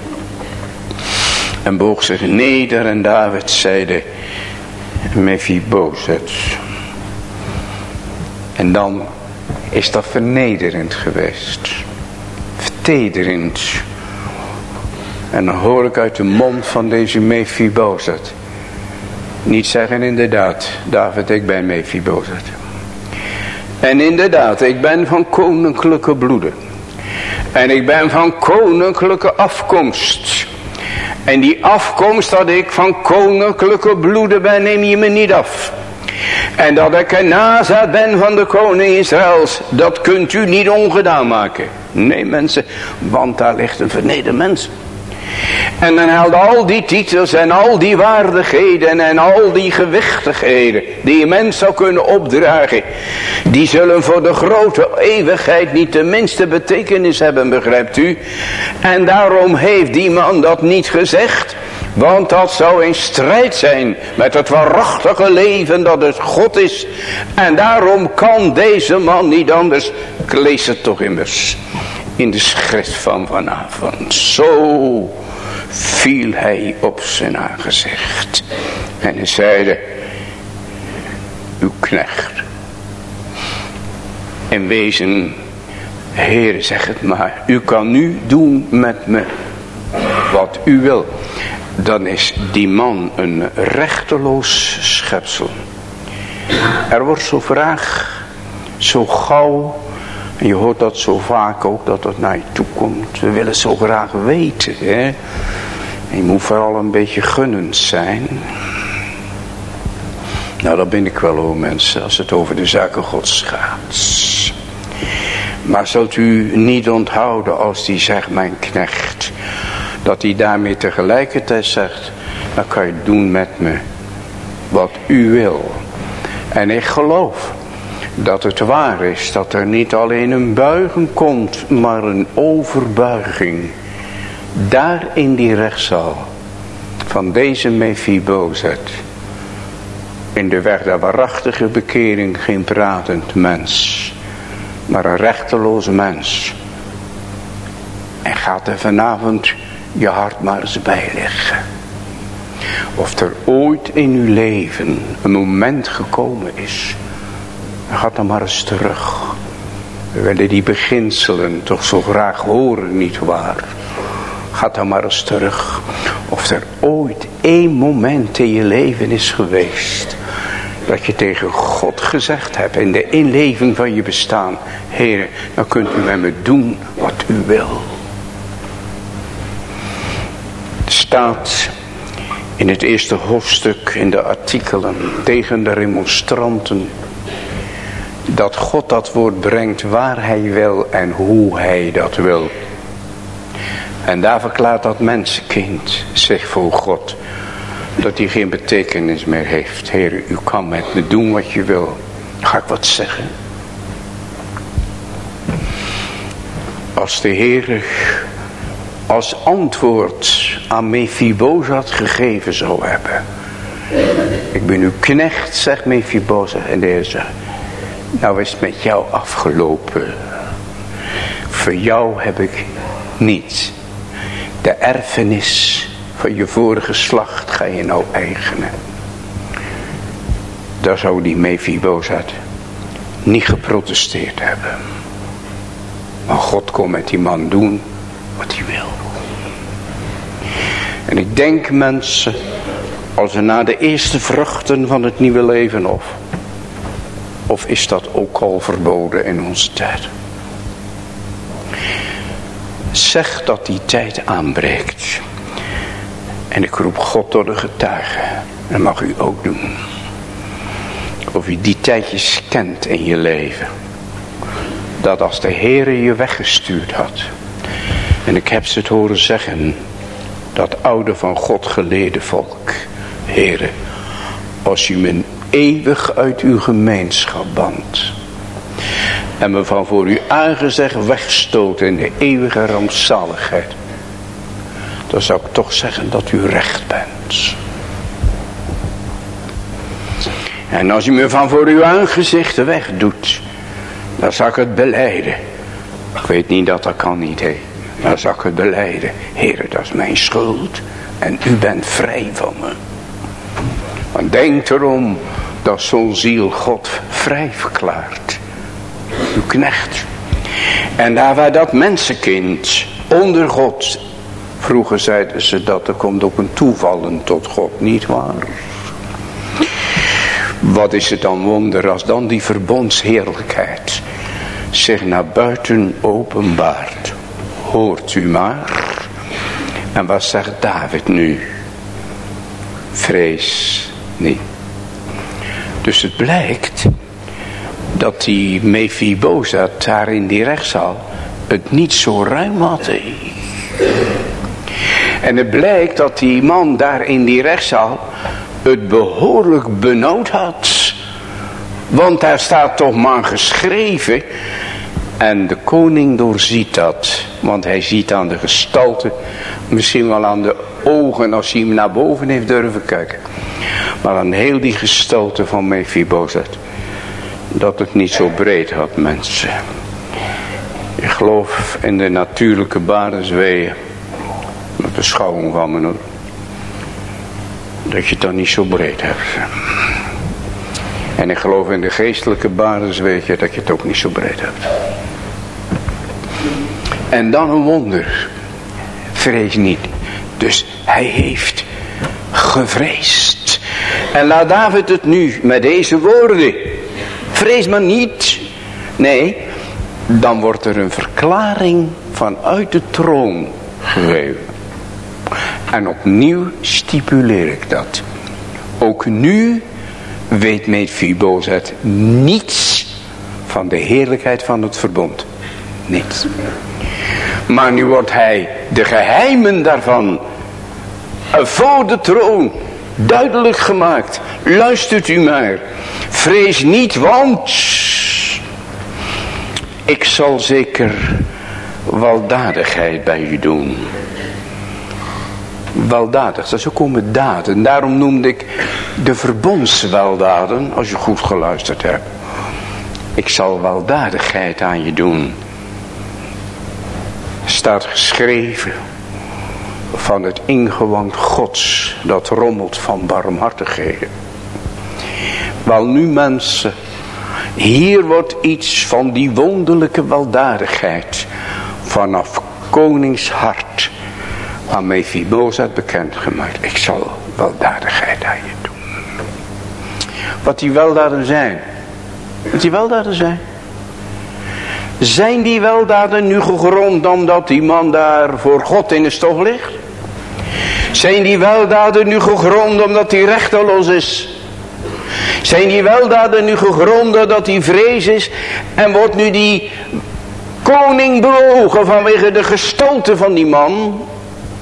En boog zich neder en David zeide, Mephibozet. En dan is dat vernederend geweest. Vertederend. En dan hoor ik uit de mond van deze Mephibozet. Niet zeggen inderdaad, David ik ben Mephibozet. En inderdaad, ik ben van koninklijke bloeden. En ik ben van koninklijke afkomst. En die afkomst dat ik van koninklijke bloeden ben, neem je me niet af. En dat ik een nazaat ben van de koning Israëls, dat kunt u niet ongedaan maken. Nee mensen, want daar ligt een vernederd mens. En dan haalde al die titels en al die waardigheden en al die gewichtigheden die een mens zou kunnen opdragen. Die zullen voor de grote eeuwigheid niet de minste betekenis hebben, begrijpt u? En daarom heeft die man dat niet gezegd. Want dat zou in strijd zijn met het waarachtige leven dat het God is. En daarom kan deze man niet anders. Ik lees het toch immers in de schrift van vanavond. Zo viel hij op zijn aangezicht. En hij zeide, uw knecht. In wezen, Heere zeg het maar, u kan nu doen met me wat u wil. Dan is die man een rechteloos schepsel. Er wordt zo vraag, zo gauw je hoort dat zo vaak ook, dat het naar je toe komt. We willen zo graag weten. Hè? En je moet vooral een beetje gunnend zijn. Nou, dat ben ik wel hoor mensen, als het over de zaken gods gaat. Maar zult u niet onthouden als die zegt, mijn knecht. Dat hij daarmee tegelijkertijd zegt, dan kan je doen met me wat u wil. En ik geloof dat het waar is dat er niet alleen een buiging komt, maar een overbuiging. Daar in die rechtszaal van deze Mephibozet. In de weg der waarachtige bekering geen pratend mens, maar een rechteloos mens. En gaat er vanavond je hart maar eens bij liggen. Of er ooit in uw leven een moment gekomen is Gaat dan maar eens terug. We willen die beginselen toch zo graag horen, niet waar? Ga dan maar eens terug. Of er ooit één moment in je leven is geweest. Dat je tegen God gezegd hebt in de inleving van je bestaan. Heer, dan kunt u met me doen wat u wil. staat in het eerste hoofdstuk in de artikelen tegen de remonstranten dat God dat woord brengt waar hij wil en hoe hij dat wil. En daar verklaart dat mensenkind zich voor God. Dat hij geen betekenis meer heeft. Heer, u kan met me doen wat je wil. Ga ik wat zeggen? Als de Heer als antwoord aan Mephibozat gegeven zou hebben. Ik ben uw knecht, zegt Mephibozat. En de Heer zegt, nou is het met jou afgelopen. Voor jou heb ik niets. De erfenis van je vorige slacht ga je nou eigenen. Daar zou die Mephibozet niet geprotesteerd hebben. Maar God kon met die man doen wat hij wil. En ik denk mensen, als we naar de eerste vruchten van het nieuwe leven of of is dat ook al verboden in onze tijd? Zeg dat die tijd aanbreekt. En ik roep God door de getuigen. Dat mag u ook doen. Of u die tijdjes kent in je leven. Dat als de Heere je weggestuurd had. En ik heb ze het horen zeggen. Dat oude van God geleden volk. Heere, als u me eeuwig uit uw gemeenschap band. en me van voor uw aangezicht wegstoten in de eeuwige rampzaligheid. Dan zou ik toch zeggen dat u recht bent. En als u me van voor uw aangezicht wegdoet, dan zal ik het beleiden. Ik weet niet dat dat kan niet, hé. Dan zal ik het beleiden. Heer, dat is mijn schuld. En u bent vrij van me. Want denk erom dat zo'n ziel God vrij verklaart. Uw knecht. En daar waar dat mensenkind onder God. Vroeger zeiden ze dat er komt ook een toevallen tot God. Niet waar? Wat is het dan wonder als dan die verbondsheerlijkheid zich naar buiten openbaart. Hoort u maar. En wat zegt David nu? Vrees Dus het blijkt dat die Mephibozet daar in die rechtszaal het niet zo ruim had. En het blijkt dat die man daar in die rechtszaal het behoorlijk benauwd had. Want daar staat toch maar geschreven. En de koning doorziet dat. Want hij ziet aan de gestalte. Misschien wel aan de ogen als hij hem naar boven heeft durven kijken. Maar aan heel die gestalte van Mephibozet. Dat het niet zo breed had mensen. Ik geloof in de natuurlijke barensweeën. Met de schouwing van me Dat je het dan niet zo breed hebt. En ik geloof in de geestelijke basis weet je dat je het ook niet zo breed hebt. En dan een wonder. Vrees niet. Dus hij heeft gevreesd. En laat David het nu met deze woorden. Vrees maar niet. Nee, dan wordt er een verklaring vanuit de troon gegeven. En opnieuw stipuleer ik dat. Ook nu weet Mephibozet niets van de heerlijkheid van het verbond. Niets. Maar nu wordt hij de geheimen daarvan voor de troon duidelijk gemaakt. Luistert u maar. Vrees niet, want ik zal zeker weldadigheid bij u doen weldadig. Dat is ook daden. Daarom noemde ik de verbondsweldaden, als je goed geluisterd hebt. Ik zal weldadigheid aan je doen. Staat geschreven van het ingewand gods dat rommelt van barmhartigheden. Wel nu mensen, hier wordt iets van die wonderlijke weldadigheid vanaf koningshart aan Mephibozet bekendgemaakt. Ik zal weldadigheid aan je doen. Wat die weldaden zijn. Wat die weldaden zijn. Zijn die weldaden nu gegrond omdat die man daar voor God in de stof ligt? Zijn die weldaden nu gegrond omdat hij rechteloos is? Zijn die weldaden nu gegrond dat hij vrees is? En wordt nu die koning bewogen vanwege de gestalte van die man?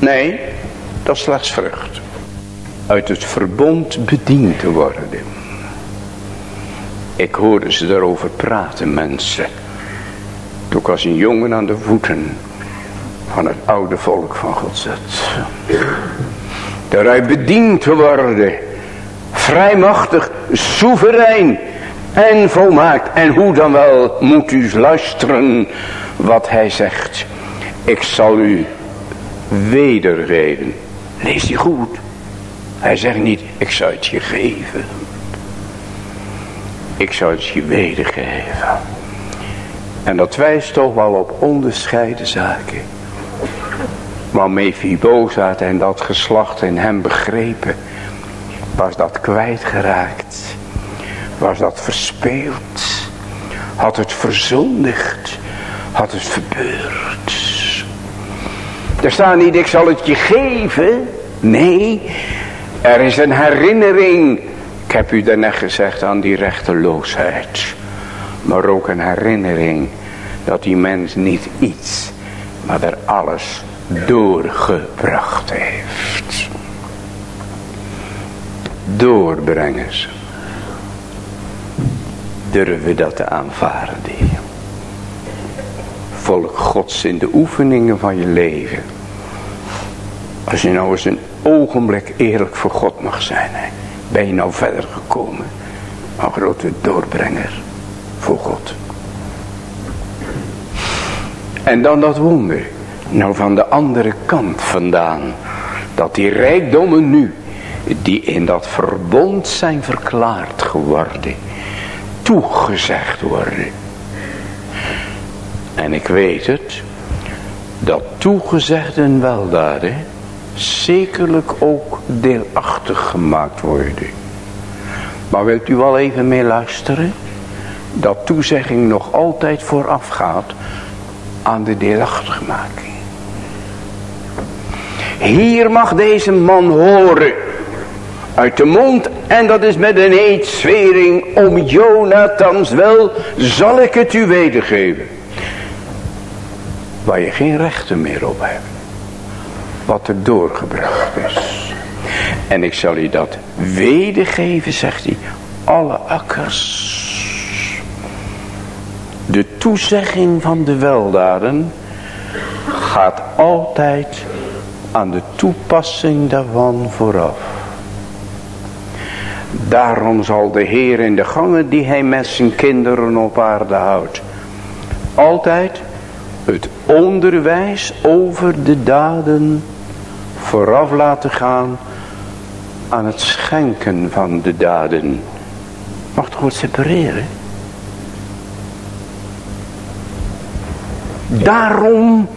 Nee, dat is slechts vrucht. Uit het verbond bediend te worden. Ik hoorde ze daarover praten mensen. Toen ik als een jongen aan de voeten van het oude volk van God zat. Daaruit bediend te worden. Vrijmachtig, soeverein en volmaakt. En hoe dan wel moet u luisteren wat hij zegt. Ik zal u wedergeven. Lees die goed. Hij zegt niet, ik zou het je geven. Ik zou het je wedergeven. En dat wijst toch wel op onderscheiden zaken. Maar Mephibozat en dat geslacht in hem begrepen. Was dat kwijtgeraakt. Was dat verspeeld. Had het verzondigd. Had het verbeurd. Er staat niet, ik zal het je geven. Nee, er is een herinnering. Ik heb u daarnet gezegd aan die rechteloosheid. Maar ook een herinnering dat die mens niet iets, maar er alles doorgebracht heeft. Doorbrengen ze. Durven we dat te aanvaarden? Volk gods in de oefeningen van je leven. Als je nou eens een ogenblik eerlijk voor God mag zijn. Hè, ben je nou verder gekomen. Een grote doorbrenger voor God. En dan dat wonder. Nou van de andere kant vandaan. Dat die rijkdommen nu. Die in dat verbond zijn verklaard geworden. Toegezegd worden. En ik weet het. Dat toegezegden weldaden. Zekerlijk ook deelachtig gemaakt worden. Maar wilt u wel even mee luisteren? Dat toezegging nog altijd vooraf gaat aan de deelachtigmaking. Hier mag deze man horen. Uit de mond en dat is met een eetzwering om Jonathans wel zal ik het u wedergeven. Waar je geen rechten meer op hebt. Wat er doorgebracht is. En ik zal u dat wedergeven zegt hij. Alle akkers de toezegging van de weldaden gaat altijd aan de toepassing daarvan vooraf. Daarom zal de Heer in de gangen die hij met zijn kinderen op aarde houdt. Altijd het onderwijs over de daden vooraf laten gaan aan het schenken van de daden. Mag toch wat separeren? Daarom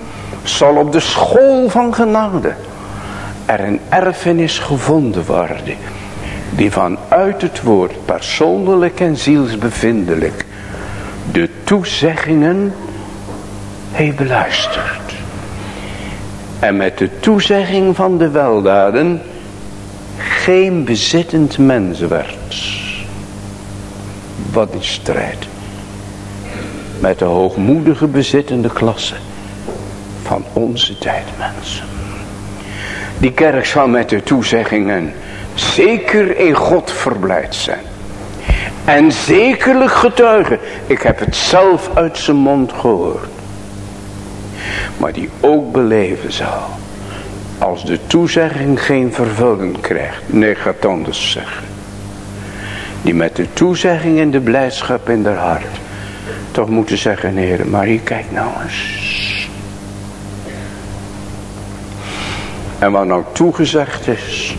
zal op de school van genade er een erfenis gevonden worden. Die vanuit het woord persoonlijk en zielsbevindelijk de toezeggingen heeft beluisterd. En met de toezegging van de weldaden geen bezittend mens werd. Wat een strijd met de hoogmoedige bezittende klasse van onze tijd mensen. Die kerk zal met de toezeggingen zeker in God verblijd zijn. En zekerlijk getuigen. Ik heb het zelf uit zijn mond gehoord. Maar die ook beleven zal. Als de toezegging geen vervulling krijgt. Nee, gaat anders zeggen. Die met de toezegging en de blijdschap in haar hart toch moeten zeggen, heren, maar hier kijk nou eens. En wat nou toegezegd is,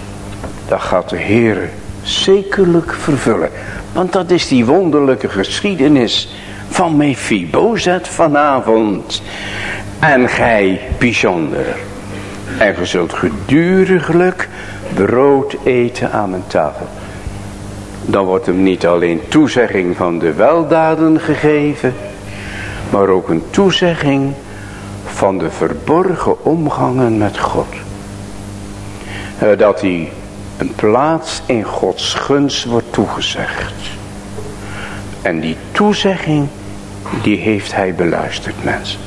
dat gaat de Heer zekerlijk vervullen. Want dat is die wonderlijke geschiedenis van Mephibozet vanavond. En gij bijzonder. En ge zult geduriglijk brood eten aan mijn tafel dan wordt hem niet alleen toezegging van de weldaden gegeven, maar ook een toezegging van de verborgen omgangen met God. Eh, dat hij een plaats in Gods gunst wordt toegezegd. En die toezegging, die heeft hij beluisterd mensen.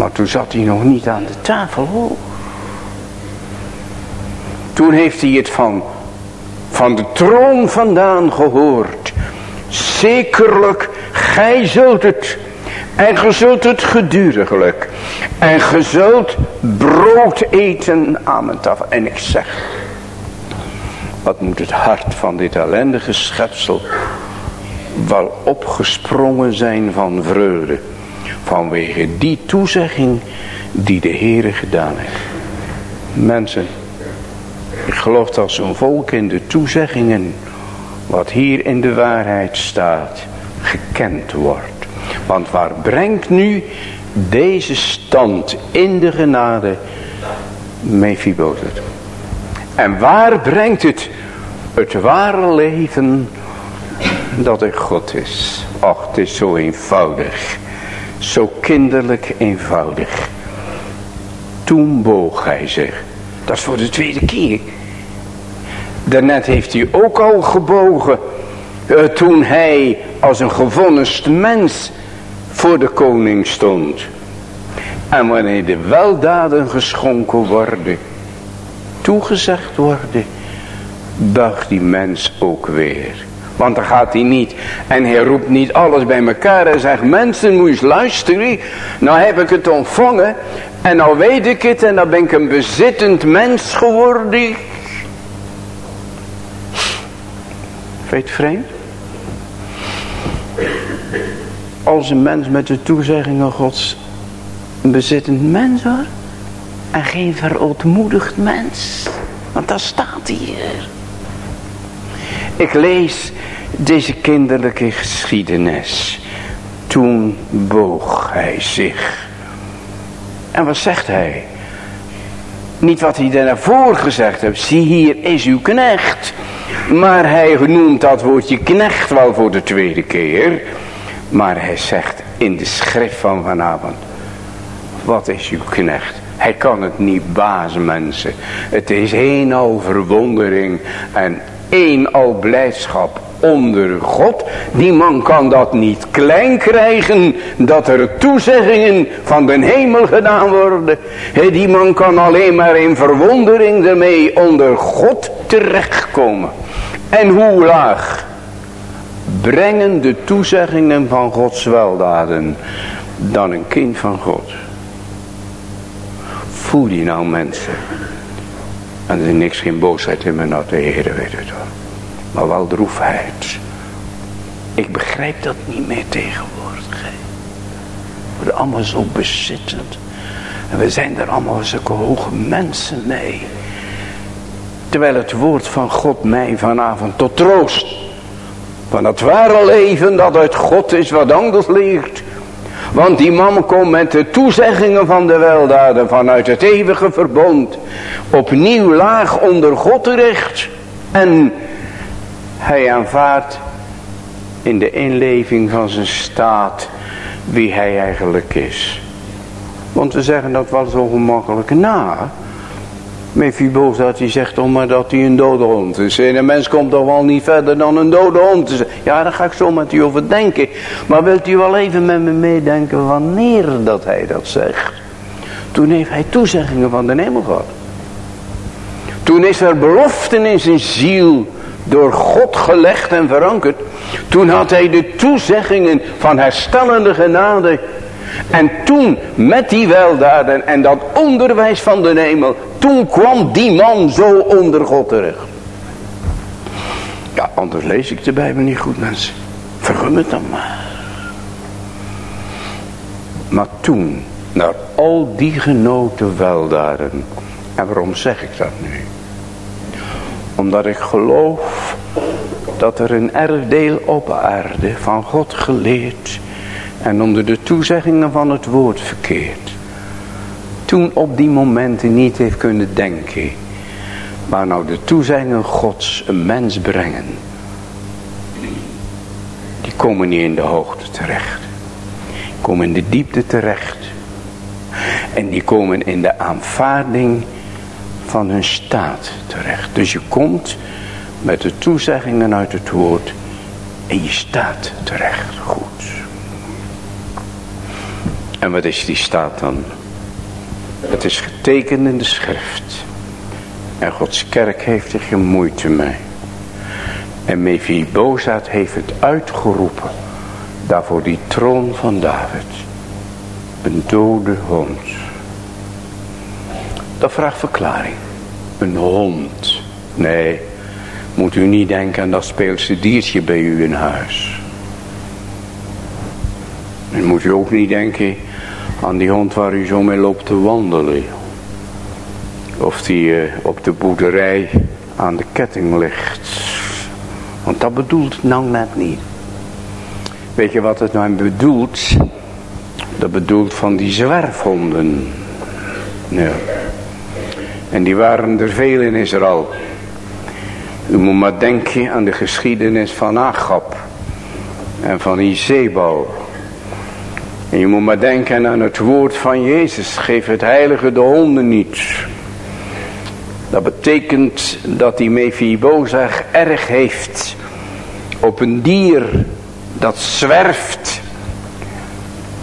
Maar toen zat hij nog niet aan de tafel. Toen heeft hij het van van de troon vandaan gehoord. Zekerlijk, gij zult het. En ge zult het geduriglijk. En ge zult brood eten aan mijn tafel. En ik zeg. Wat moet het hart van dit ellendige schepsel. Wel opgesprongen zijn van vreugde. Vanwege die toezegging die de Heere gedaan heeft. Mensen. Ik geloof dat zo'n volk in de toezeggingen, wat hier in de waarheid staat, gekend wordt. Want waar brengt nu deze stand in de genade Mephibozet? En waar brengt het het ware leven dat er God is? Och, het is zo eenvoudig. Zo kinderlijk eenvoudig. Toen boog hij zich dat is voor de tweede keer. Daarnet heeft hij ook al gebogen. Uh, toen hij als een gevonniste mens voor de koning stond. En wanneer de weldaden geschonken worden. Toegezegd worden. Buigt die mens ook weer. Want dan gaat hij niet. En hij roept niet alles bij elkaar. en zegt, mensen moet eens luisteren. Nou heb ik het ontvangen. En nou weet ik het. En dan ben ik een bezittend mens geworden. Weet vreemd? Als een mens met de toezeggingen gods een bezittend mens wordt. En geen verootmoedigd mens. Want dat staat hier. Ik lees deze kinderlijke geschiedenis. Toen boog hij zich. En wat zegt hij? Niet wat hij daarvoor gezegd heeft. Zie hier is uw knecht. Maar hij noemt dat woordje knecht wel voor de tweede keer. Maar hij zegt in de schrift van vanavond. Wat is uw knecht? Hij kan het niet bazen mensen. Het is een al verwondering en één al blijdschap onder God. Die man kan dat niet klein krijgen. Dat er toezeggingen van de hemel gedaan worden. Die man kan alleen maar in verwondering ermee onder God terechtkomen. En hoe laag brengen de toezeggingen van Gods weldaden dan een kind van God. Voel die nou mensen. En er is niks, geen boosheid in me, nou de Heer weet het wel. Maar wel droefheid. Ik begrijp dat niet meer tegenwoordig. We worden allemaal zo bezittend. En we zijn er allemaal zulke hoge mensen mee. Terwijl het woord van God mij vanavond tot troost. Van het ware leven dat uit God is wat anders ligt. Want die man komt met de toezeggingen van de weldaden vanuit het eeuwige verbond. Opnieuw laag onder God terecht. En hij aanvaardt in de inleving van zijn staat wie hij eigenlijk is. Want we zeggen dat wel zo gemakkelijk na. Dat hij zegt toch maar dat hij een dode hond is. En een mens komt toch wel niet verder dan een dode hond. Ja, daar ga ik zo met u over denken. Maar wilt u wel even met me meedenken wanneer dat hij dat zegt? Toen heeft hij toezeggingen van de hemel gehad. Toen is er beloften in zijn ziel door God gelegd en verankerd. Toen had hij de toezeggingen van herstellende genade. En toen met die weldaden en dat onderwijs van de hemel. Toen kwam die man zo onder God terecht. Ja, anders lees ik de Bijbel niet goed mensen. Vergun het dan maar. Maar toen, naar al die genoten weldaden. En waarom zeg ik dat nu? Omdat ik geloof dat er een erfdeel op aarde van God geleerd en onder de toezeggingen van het woord verkeerd. Toen op die momenten niet heeft kunnen denken. Waar nou de toezeggingen gods een mens brengen. Die komen niet in de hoogte terecht. Die komen in de diepte terecht. En die komen in de aanvaarding van hun staat terecht. Dus je komt met de toezeggingen uit het woord en je staat terecht goed. En wat is die staat dan? Het is getekend in de schrift. En Gods kerk heeft er geen moeite mee. En Mephibosheth heeft het uitgeroepen. Daarvoor die troon van David. Een dode hond. Dat vraagt verklaring. Een hond. Nee, moet u niet denken aan dat speelse diertje bij u in huis. En moet u ook niet denken aan die hond waar u zo mee loopt te wandelen. Of die uh, op de boerderij aan de ketting ligt. Want dat bedoelt het nou net niet. Weet je wat het nou bedoelt? Dat bedoelt van die zwerfhonden. Ja. En die waren er veel in Israël. U moet maar denken aan de geschiedenis van Agab. En van Izebal. En je moet maar denken aan het woord van Jezus. Geef het heilige de honden niet. Dat betekent dat die Mephibozag erg heeft op een dier dat zwerft.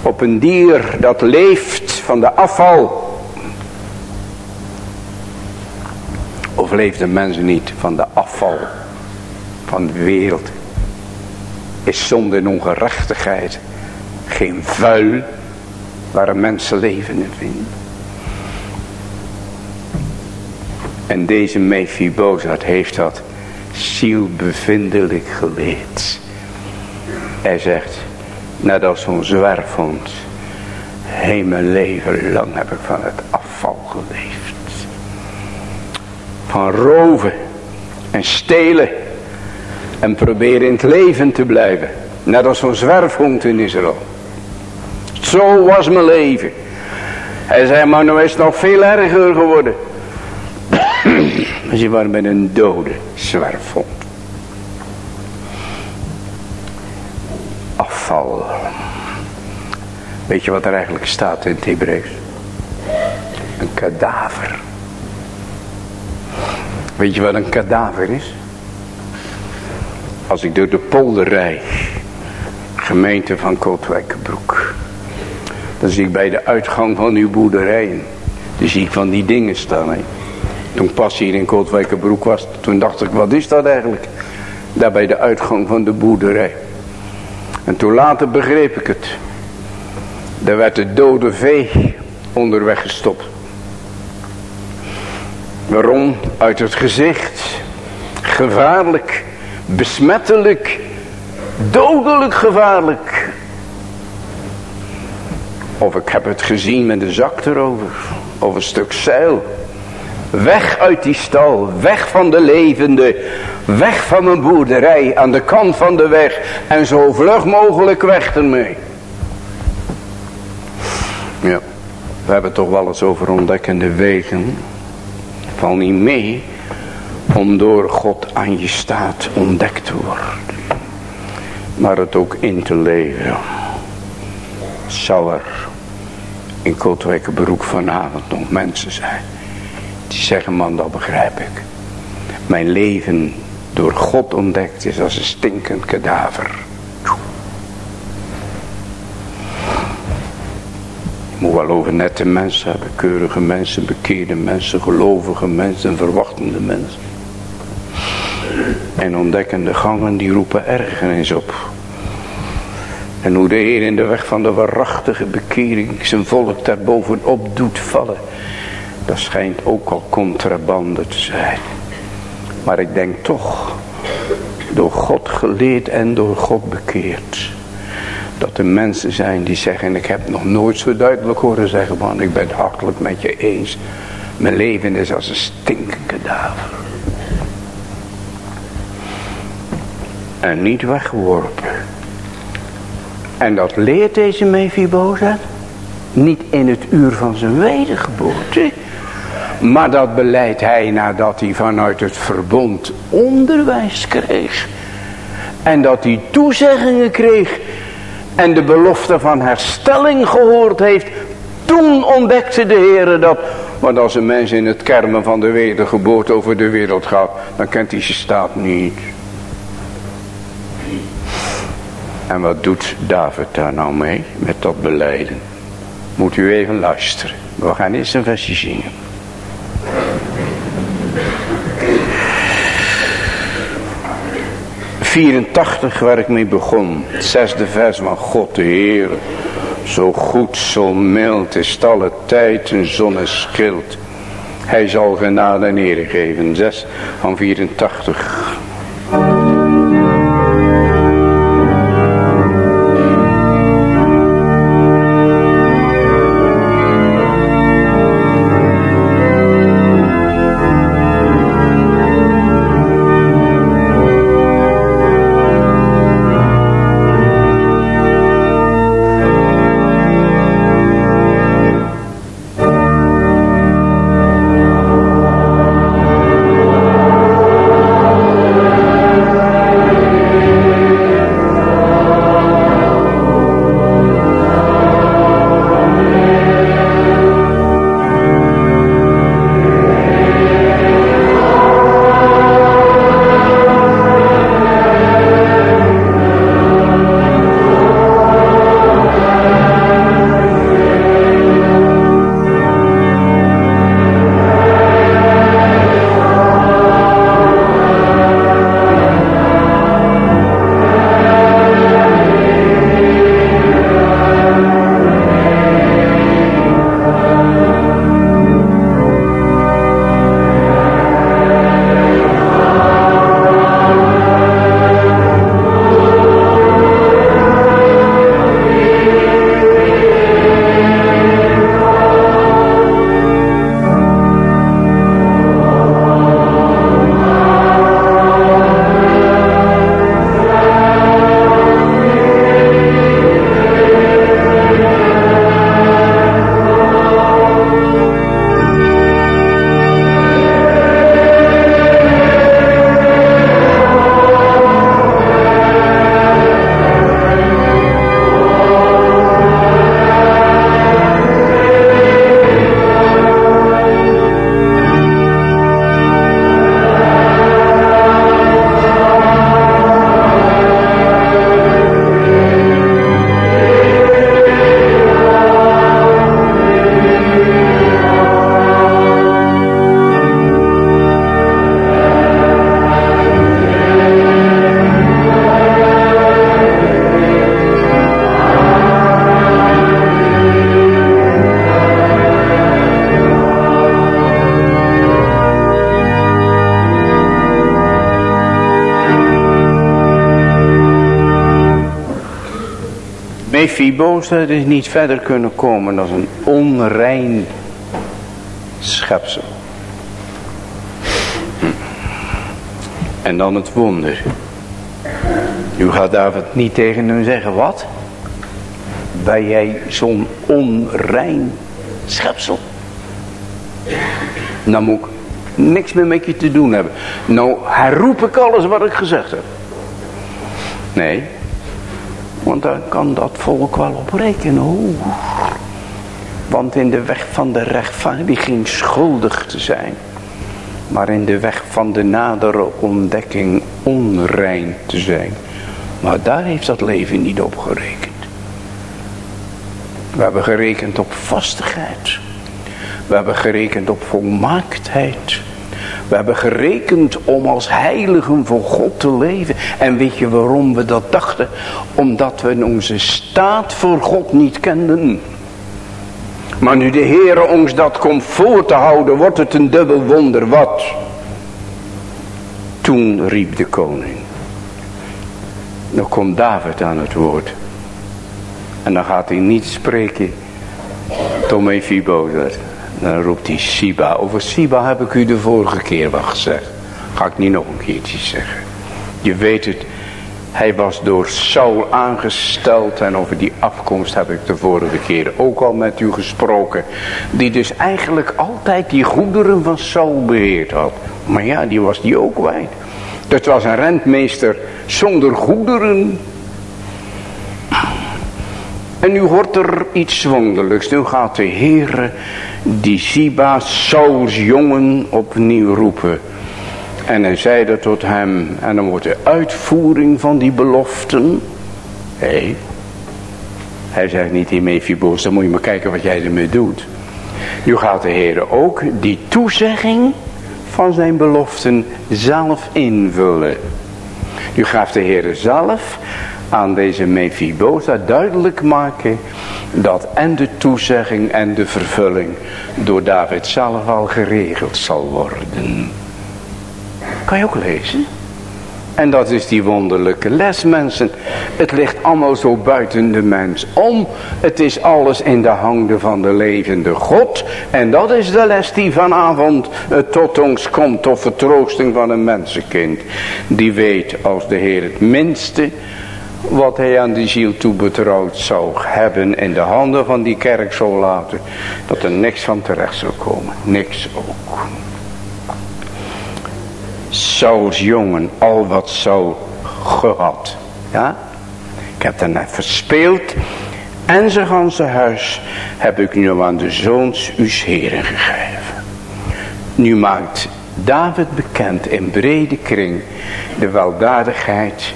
Op een dier dat leeft van de afval. Of leefden mensen niet van de afval van de wereld. is zonde en ongerechtigheid geen vuil waar een mensenleven in vindt. En deze Mephibozat heeft dat zielbevindelijk geleerd. Hij zegt, net als zo'n zwerfhond, heel mijn leven lang heb ik van het afval geleefd. Van roven en stelen en proberen in het leven te blijven. Net als zo'n zwerfhond in Israël. Zo was mijn leven. Hij zei, maar nu is het nog veel erger geworden. Ze waren met een dode zwerfhond. Afval. Weet je wat er eigenlijk staat in het Hebreeuws? Een kadaver. Weet je wat een kadaver is? Als ik door de polder rijd, gemeente van Kootwijkenbroek. Dan zie ik bij de uitgang van uw boerderijen. Dan zie ik van die dingen staan. Toen pas hier in Kootwijkenbroek was. Toen dacht ik wat is dat eigenlijk. Daar bij de uitgang van de boerderij. En toen later begreep ik het. Daar werd de dode vee onderweg gestopt. Waarom? Uit het gezicht. Gevaarlijk. Besmettelijk. Dodelijk gevaarlijk. Of ik heb het gezien met de zak erover. Of een stuk zeil. Weg uit die stal. Weg van de levende. Weg van mijn boerderij. Aan de kant van de weg. En zo vlug mogelijk weg ermee. Ja. We hebben toch wel eens over ontdekkende wegen. Val niet mee. Om door God aan je staat ontdekt te worden. Maar het ook in te leven. Zou er in Kootwijkenbroek vanavond nog mensen zijn. Die zeggen man dat begrijp ik. Mijn leven door God ontdekt is als een stinkend kadaver. Je moet wel over nette mensen hebben. Keurige mensen, bekeerde mensen, gelovige mensen, verwachtende mensen. En ontdekkende gangen die roepen ergernis op. En hoe de Heer in de weg van de waarachtige bekering zijn volk daarbovenop doet vallen. Dat schijnt ook al contrabande te zijn. Maar ik denk toch, door God geleerd en door God bekeerd. Dat er mensen zijn die zeggen, ik heb nog nooit zo duidelijk horen zeggen, man ik ben het hartelijk met je eens. Mijn leven is als een stinkende daver. En niet weggeworpen. En dat leert deze Mephibozet. Niet in het uur van zijn wedergeboorte. Maar dat beleidt hij nadat hij vanuit het verbond onderwijs kreeg. En dat hij toezeggingen kreeg. En de belofte van herstelling gehoord heeft. Toen ontdekte de Heer dat. Want als een mens in het kermen van de wedergeboorte over de wereld gaat. Dan kent hij zijn staat niet. En wat doet David daar nou mee met dat beleiden? Moet u even luisteren. We gaan eerst een versje zingen. ...84 waar ik mee begon. Het zesde vers van God de Heer. Zo goed, zo mild is alle tijd een zonneschild. Hij zal genade en geven. 6 van 84. Mephibozet is niet verder kunnen komen dan een onrein schepsel. En dan het wonder. Nu gaat David niet tegen hem zeggen, wat? Ben jij zo'n onrein schepsel? Dan moet ik niks meer met je te doen hebben. Nou herroep ik alles wat ik gezegd heb. Nee. Dan kan dat volk wel op rekenen. Want in de weg van de rechtvaardiging schuldig te zijn. Maar in de weg van de nadere ontdekking onrein te zijn. Maar daar heeft dat leven niet op gerekend. We hebben gerekend op vastigheid. We hebben gerekend op volmaaktheid. We hebben gerekend om als heiligen voor God te leven. En weet je waarom we dat dachten? Omdat we onze staat voor God niet kenden. Maar nu de Heere ons dat komt voor te houden, wordt het een dubbel wonder. Wat? Toen riep de koning. Dan komt David aan het woord. En dan gaat hij niet spreken tot Mephibozet. Dan roept hij Siba. Over Siba heb ik u de vorige keer wel gezegd. Ga ik niet nog een keertje zeggen. Je weet het. Hij was door Saul aangesteld en over die afkomst heb ik de vorige keer ook al met u gesproken. Die dus eigenlijk altijd die goederen van Saul beheerd had. Maar ja, die was die ook kwijt. Dat was een rentmeester zonder goederen. En nu hoort er iets wonderlijks. Nu gaat de Heere die Ziba, Sauls jongen, opnieuw roepen. En hij zeide tot hem, en dan wordt de uitvoering van die beloften. Hé, hey, hij zegt niet in Mephibos, dan moet je maar kijken wat jij ermee doet. Nu gaat de Heer ook die toezegging van zijn beloften zelf invullen. Nu gaat de Heer zelf aan deze Mephiboza duidelijk maken dat en de toezegging en de vervulling door David zelf al geregeld zal worden. Kan je ook lezen? En dat is die wonderlijke les mensen. Het ligt allemaal zo buiten de mens om. Het is alles in de handen van de levende God. En dat is de les die vanavond tot ons komt. Tot vertroosting van een mensenkind. Die weet als de Heer het minste wat hij aan die ziel toebetrouwd zou hebben in de handen van die kerk zou laten. Dat er niks van terecht zou komen. Niks ook. Sauls jongen al wat zou gehad. Ja? Ik heb daarnet verspeeld. En zijn ganse huis heb ik nu aan de zoons uws heren gegeven. Nu maakt David bekend in brede kring de weldadigheid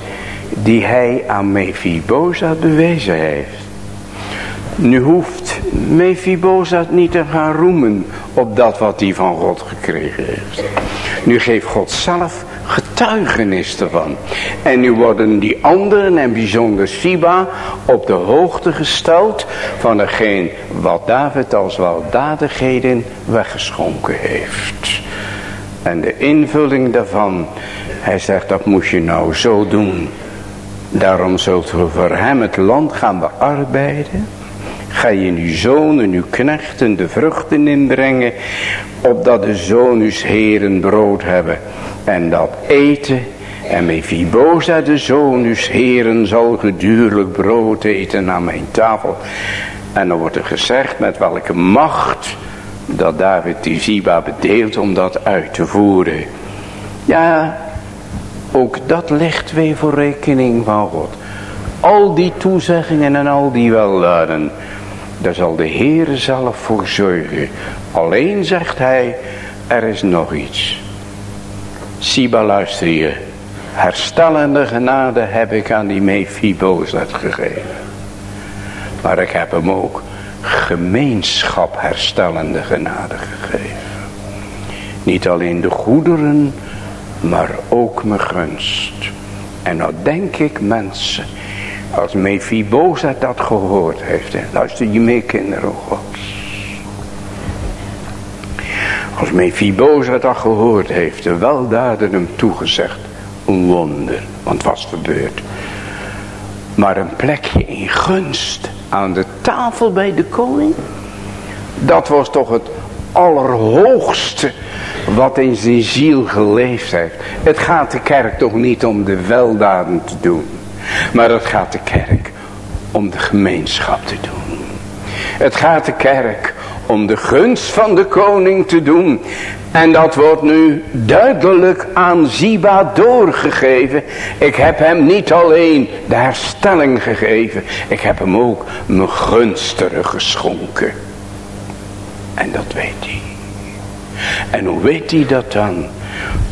die hij aan Mephibozat bewezen heeft. Nu hoeft Mephibozat niet te gaan roemen op dat wat hij van God gekregen heeft. Nu geeft God zelf getuigenis ervan. En nu worden die anderen en bijzonder Siba op de hoogte gesteld van degene wat David als weldadigheden weggeschonken heeft. En de invulling daarvan, hij zegt dat moet je nou zo doen. Daarom zult u voor hem het land gaan bearbeiden. Ga je uw zonen, uw knechten de vruchten inbrengen. Opdat de zoon uw heren brood hebben. En dat eten. En Mephiboza de zoon uw heren zal gedurlijk brood eten aan mijn tafel. En dan wordt er gezegd met welke macht dat David die Ziba bedeelt om dat uit te voeren. Ja, ook dat ligt weer voor rekening van God. Al die toezeggingen en al die weldaden. Daar zal de Heer zelf voor zorgen. Alleen zegt hij, er is nog iets. Siba luister je. Herstellende genade heb ik aan die Mephibozet gegeven. Maar ik heb hem ook gemeenschap herstellende genade gegeven. Niet alleen de goederen maar ook mijn gunst. En nou denk ik mensen, als Mephibozet dat gehoord heeft, luister je mee kinderen gods. Als Mephibozet dat gehoord heeft, de weldaden hem toegezegd, een wonder, want wat gebeurd. Maar een plekje in gunst aan de tafel bij de koning. Dat was toch het allerhoogste wat in zijn ziel geleefd heeft. Het gaat de kerk toch niet om de weldaden te doen. Maar het gaat de kerk om de gemeenschap te doen. Het gaat de kerk om de gunst van de koning te doen. En dat wordt nu duidelijk aan Ziba doorgegeven. Ik heb hem niet alleen de herstelling gegeven. Ik heb hem ook mijn gunst teruggeschonken. En dat weet hij. En hoe weet hij dat dan?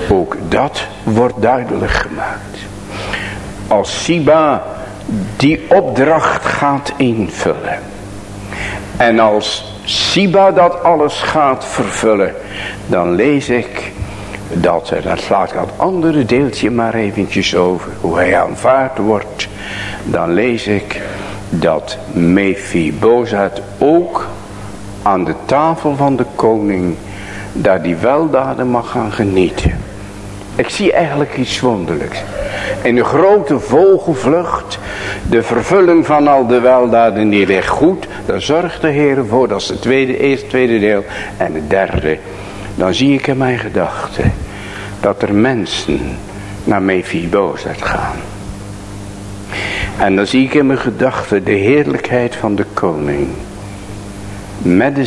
Ook dat wordt duidelijk gemaakt. Als Siba die opdracht gaat invullen. En als Siba dat alles gaat vervullen. Dan lees ik dat, dan slaat ik dat andere deeltje maar eventjes over. Hoe hij aanvaard wordt. Dan lees ik dat Mephibozet ook aan de tafel van de koning daar die weldaden mag gaan genieten. Ik zie eigenlijk iets wonderlijks. In de grote vogelvlucht, de vervulling van al de weldaden die ligt goed. Daar zorgt de Heer voor, dat is het tweede, eerste, tweede deel. En het derde, dan zie ik in mijn gedachten dat er mensen naar Mephibozet gaan. En dan zie ik in mijn gedachten de heerlijkheid van de koning. Met de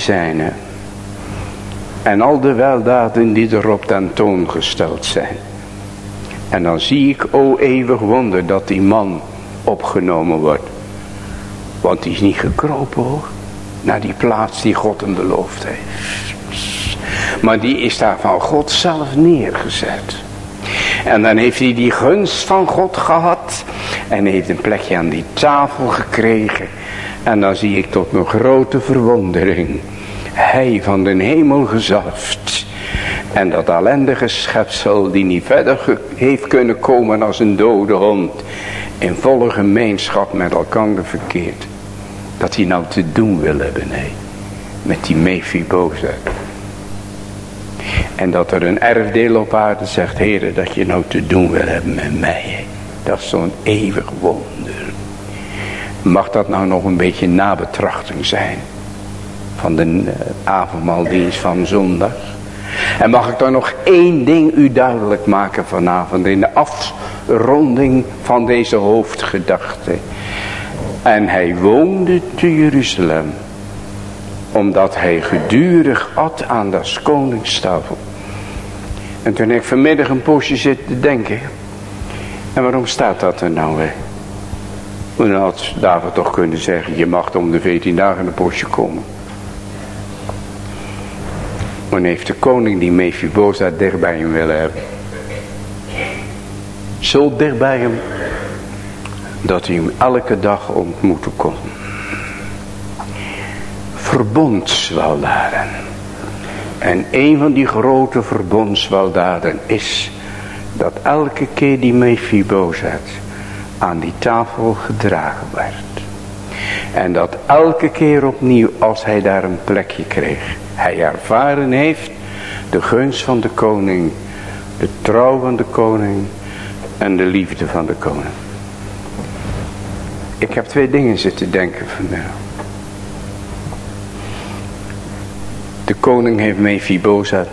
en al de weldaden die erop tentoongesteld zijn. En dan zie ik, o eeuwig wonder, dat die man opgenomen wordt. Want die is niet gekropen hoor. Naar die plaats die God hem beloofd heeft. Maar die is daar van God zelf neergezet. En dan heeft hij die gunst van God gehad. En heeft een plekje aan die tafel gekregen. En dan zie ik tot mijn grote verwondering hij van den hemel gezalfd. En dat ellendige schepsel die niet verder heeft kunnen komen als een dode hond. In volle gemeenschap met elkaar verkeerd. Dat hij nou te doen wil hebben, nee. Met die Mephibozet. En dat er een erfdeel op aarde zegt, heren, dat je nou te doen wil hebben met mij. Dat is zo'n eeuwig wonder. Mag dat nou nog een beetje nabetrachting zijn van de uh, avondmaaldienst van zondag. En mag ik dan nog één ding u duidelijk maken vanavond in de afronding van deze hoofdgedachte. En hij woonde te Jeruzalem, omdat hij gedurig at aan de koningstafel. En toen ik vanmiddag een poosje zit te denken, en waarom staat dat er nou weer? Dan had David toch kunnen zeggen, je mag om de veertien dagen een postje komen. Maar heeft de koning die Mephibozet dicht bij hem willen hebben. Zo dicht bij hem. Dat hij hem elke dag ontmoeten kon. Verbondsweldaden. En een van die grote verbondsweldaden is. Dat elke keer die Mephibozet aan die tafel gedragen werd. En dat elke keer opnieuw als hij daar een plekje kreeg hij ervaren heeft de gunst van de koning, de trouw van de koning en de liefde van de koning. Ik heb twee dingen zitten denken vandaag. De koning heeft Mephibozet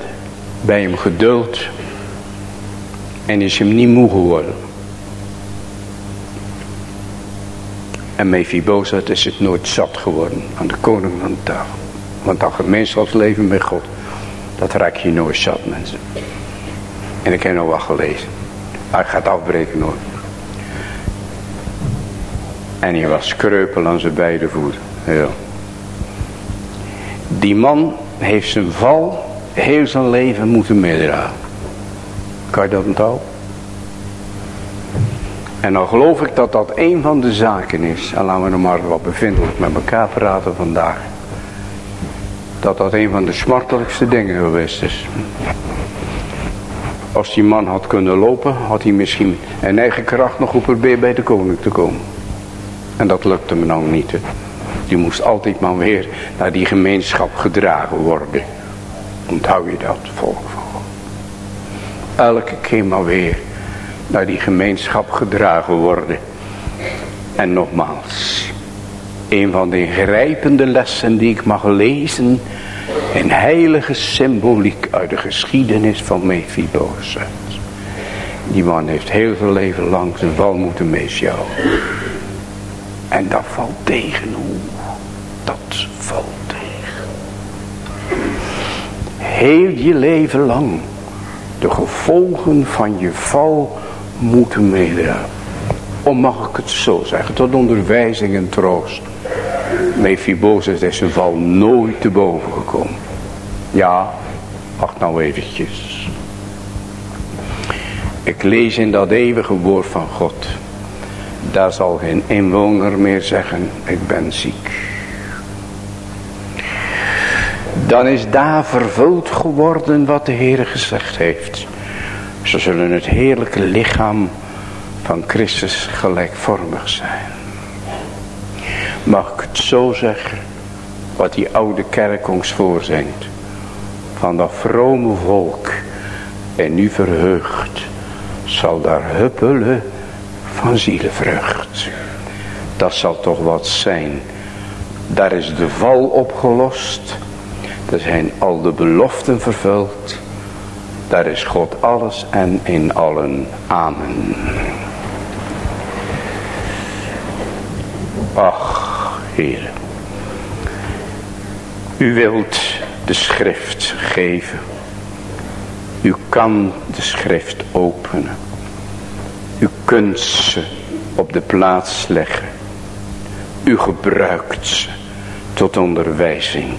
bij hem geduld en is hem niet moe geworden. En Mephibozet is het nooit zat geworden aan de koning van de tafel. Want dat gemeenschapsleven met God, dat raak je nooit zat mensen. En ik heb nog wat gelezen. Hij gaat afbreken nooit. En hij was kreupel aan zijn beide voeten. Ja. Die man heeft zijn val heel zijn leven moeten meedragen. Kan je dat onthouden? En dan geloof ik dat dat een van de zaken is. En laten we nog maar wat bevindelijk met elkaar praten vandaag dat dat een van de smartelijkste dingen geweest is. Als die man had kunnen lopen, had hij misschien in eigen kracht nog geprobeerd bij de koning te komen. En dat lukte me nou niet. Die moest altijd maar weer naar die gemeenschap gedragen worden. Onthoud je dat, volk van. Elke keer maar weer naar die gemeenschap gedragen worden. En nogmaals, een van de grijpende lessen die ik mag lezen in heilige symboliek uit de geschiedenis van Mephibozet. Die man heeft heel veel leven lang zijn val moeten meesjouwen. En dat valt tegen hoe. Dat valt tegen. Heel je leven lang de gevolgen van je val moeten meedragen. Of mag ik het zo zeggen, tot onderwijzing en troost. Mephibozet is zijn val nooit te boven gekomen. Ja, wacht nou eventjes. Ik lees in dat eeuwige woord van God. Daar zal geen inwoner meer zeggen, ik ben ziek. Dan is daar vervuld geworden wat de Heer gezegd heeft. Ze zullen het heerlijke lichaam van Christus gelijkvormig zijn. Mag ik het zo zeggen, wat die oude kerk ons voorzingt. Van dat vrome volk en nu verheugd zal daar huppelen van zielenvrucht. Dat zal toch wat zijn. Daar is de val opgelost. Er zijn al de beloften vervuld. Daar is God alles en in allen. Amen. Ach, U wilt de schrift geven. U kan de schrift openen. U kunt ze op de plaats leggen. U gebruikt ze tot onderwijzing.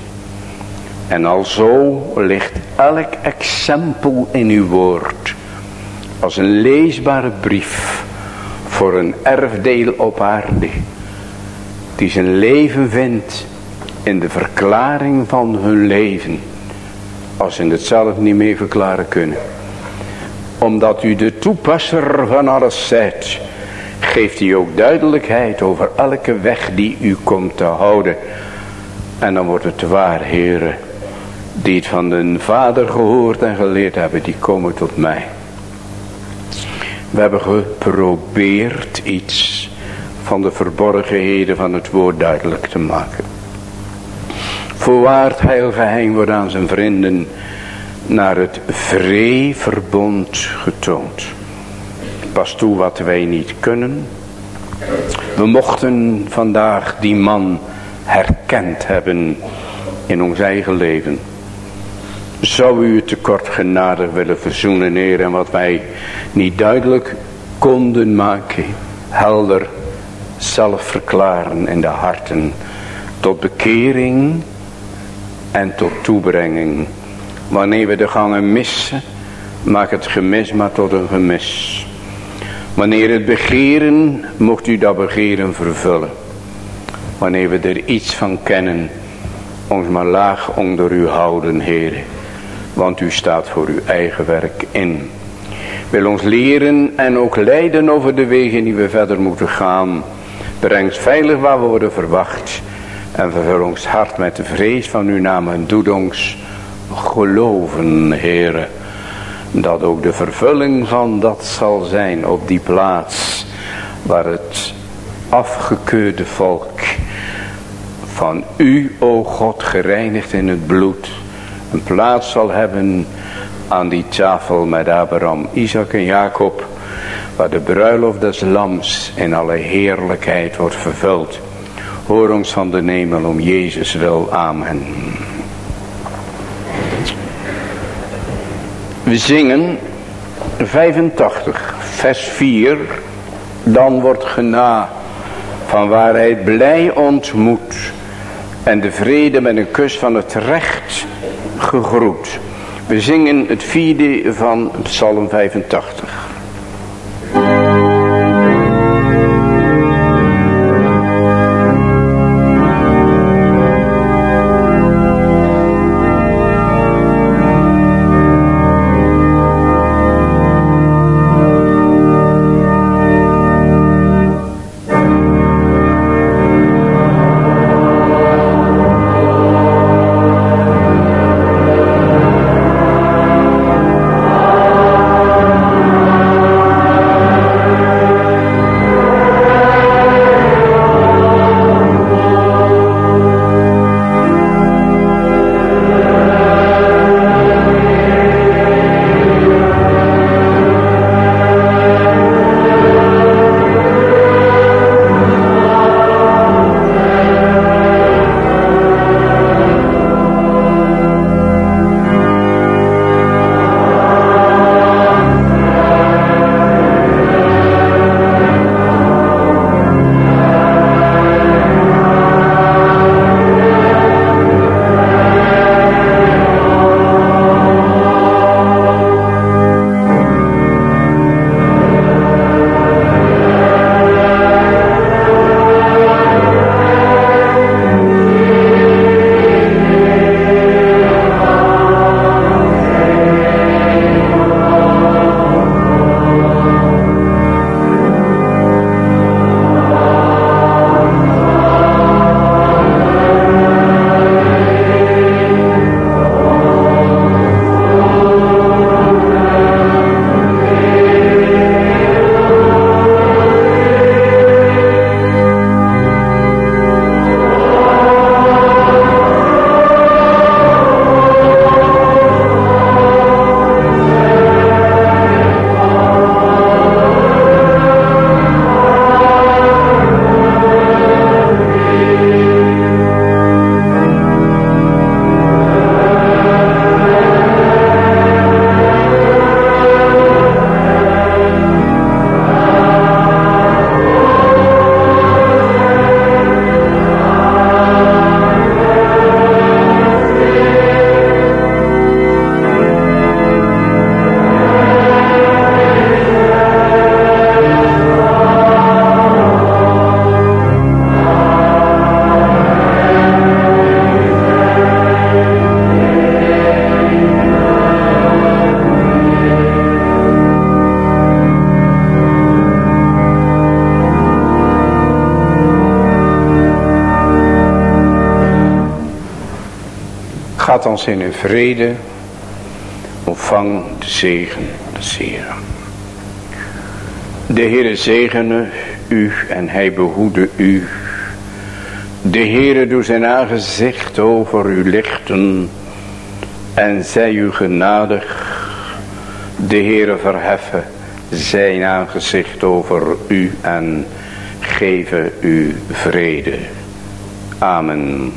En alzo ligt elk exempel in uw woord als een leesbare brief voor een erfdeel op aarde die zijn leven vindt in de verklaring van hun leven als ze het zelf niet meer verklaren kunnen omdat u de toepasser van alles zijt geeft u ook duidelijkheid over elke weg die u komt te houden en dan wordt het waar heren die het van de vader gehoord en geleerd hebben, die komen tot mij. We hebben geprobeerd iets van de verborgenheden van het woord duidelijk te maken. Voorwaard heil geheim wordt aan zijn vrienden naar het vreeverbond getoond. Pas toe wat wij niet kunnen. We mochten vandaag die man herkend hebben in ons eigen leven. Zou u het tekort genadig willen verzoenen, Heer, en wat wij niet duidelijk konden maken, helder zelf verklaren in de harten, tot bekering en tot toebrenging. Wanneer we de gangen missen, maak het gemis maar tot een gemis. Wanneer het begeren, mocht u dat begeren vervullen. Wanneer we er iets van kennen, ons maar laag onder u houden, Heer want u staat voor uw eigen werk in. Wil ons leren en ook leiden over de wegen die we verder moeten gaan. Breng veilig waar we worden verwacht. En vervul ons hart met de vrees van uw naam en doe ons geloven, Heere. Dat ook de vervulling van dat zal zijn op die plaats waar het afgekeurde volk van u, o God, gereinigd in het bloed een plaats zal hebben aan die tafel met Abraham, Isaac en Jacob, waar de bruiloft des lams in alle heerlijkheid wordt vervuld. Hoor ons van de hemel om Jezus wil. Amen. We zingen 85, vers 4. Dan wordt gena van waarheid blij ontmoet. En de vrede met een kus van het recht gegroet. We zingen het vierde van Psalm 85. Gaat ons in vrede. Ontvang de zegen des Heeren. De Heere zegene u en hij behoede u. De Heere doet zijn aangezicht over u lichten en zij u genadig. De Heere verheffen zijn aangezicht over u en geven u vrede. Amen.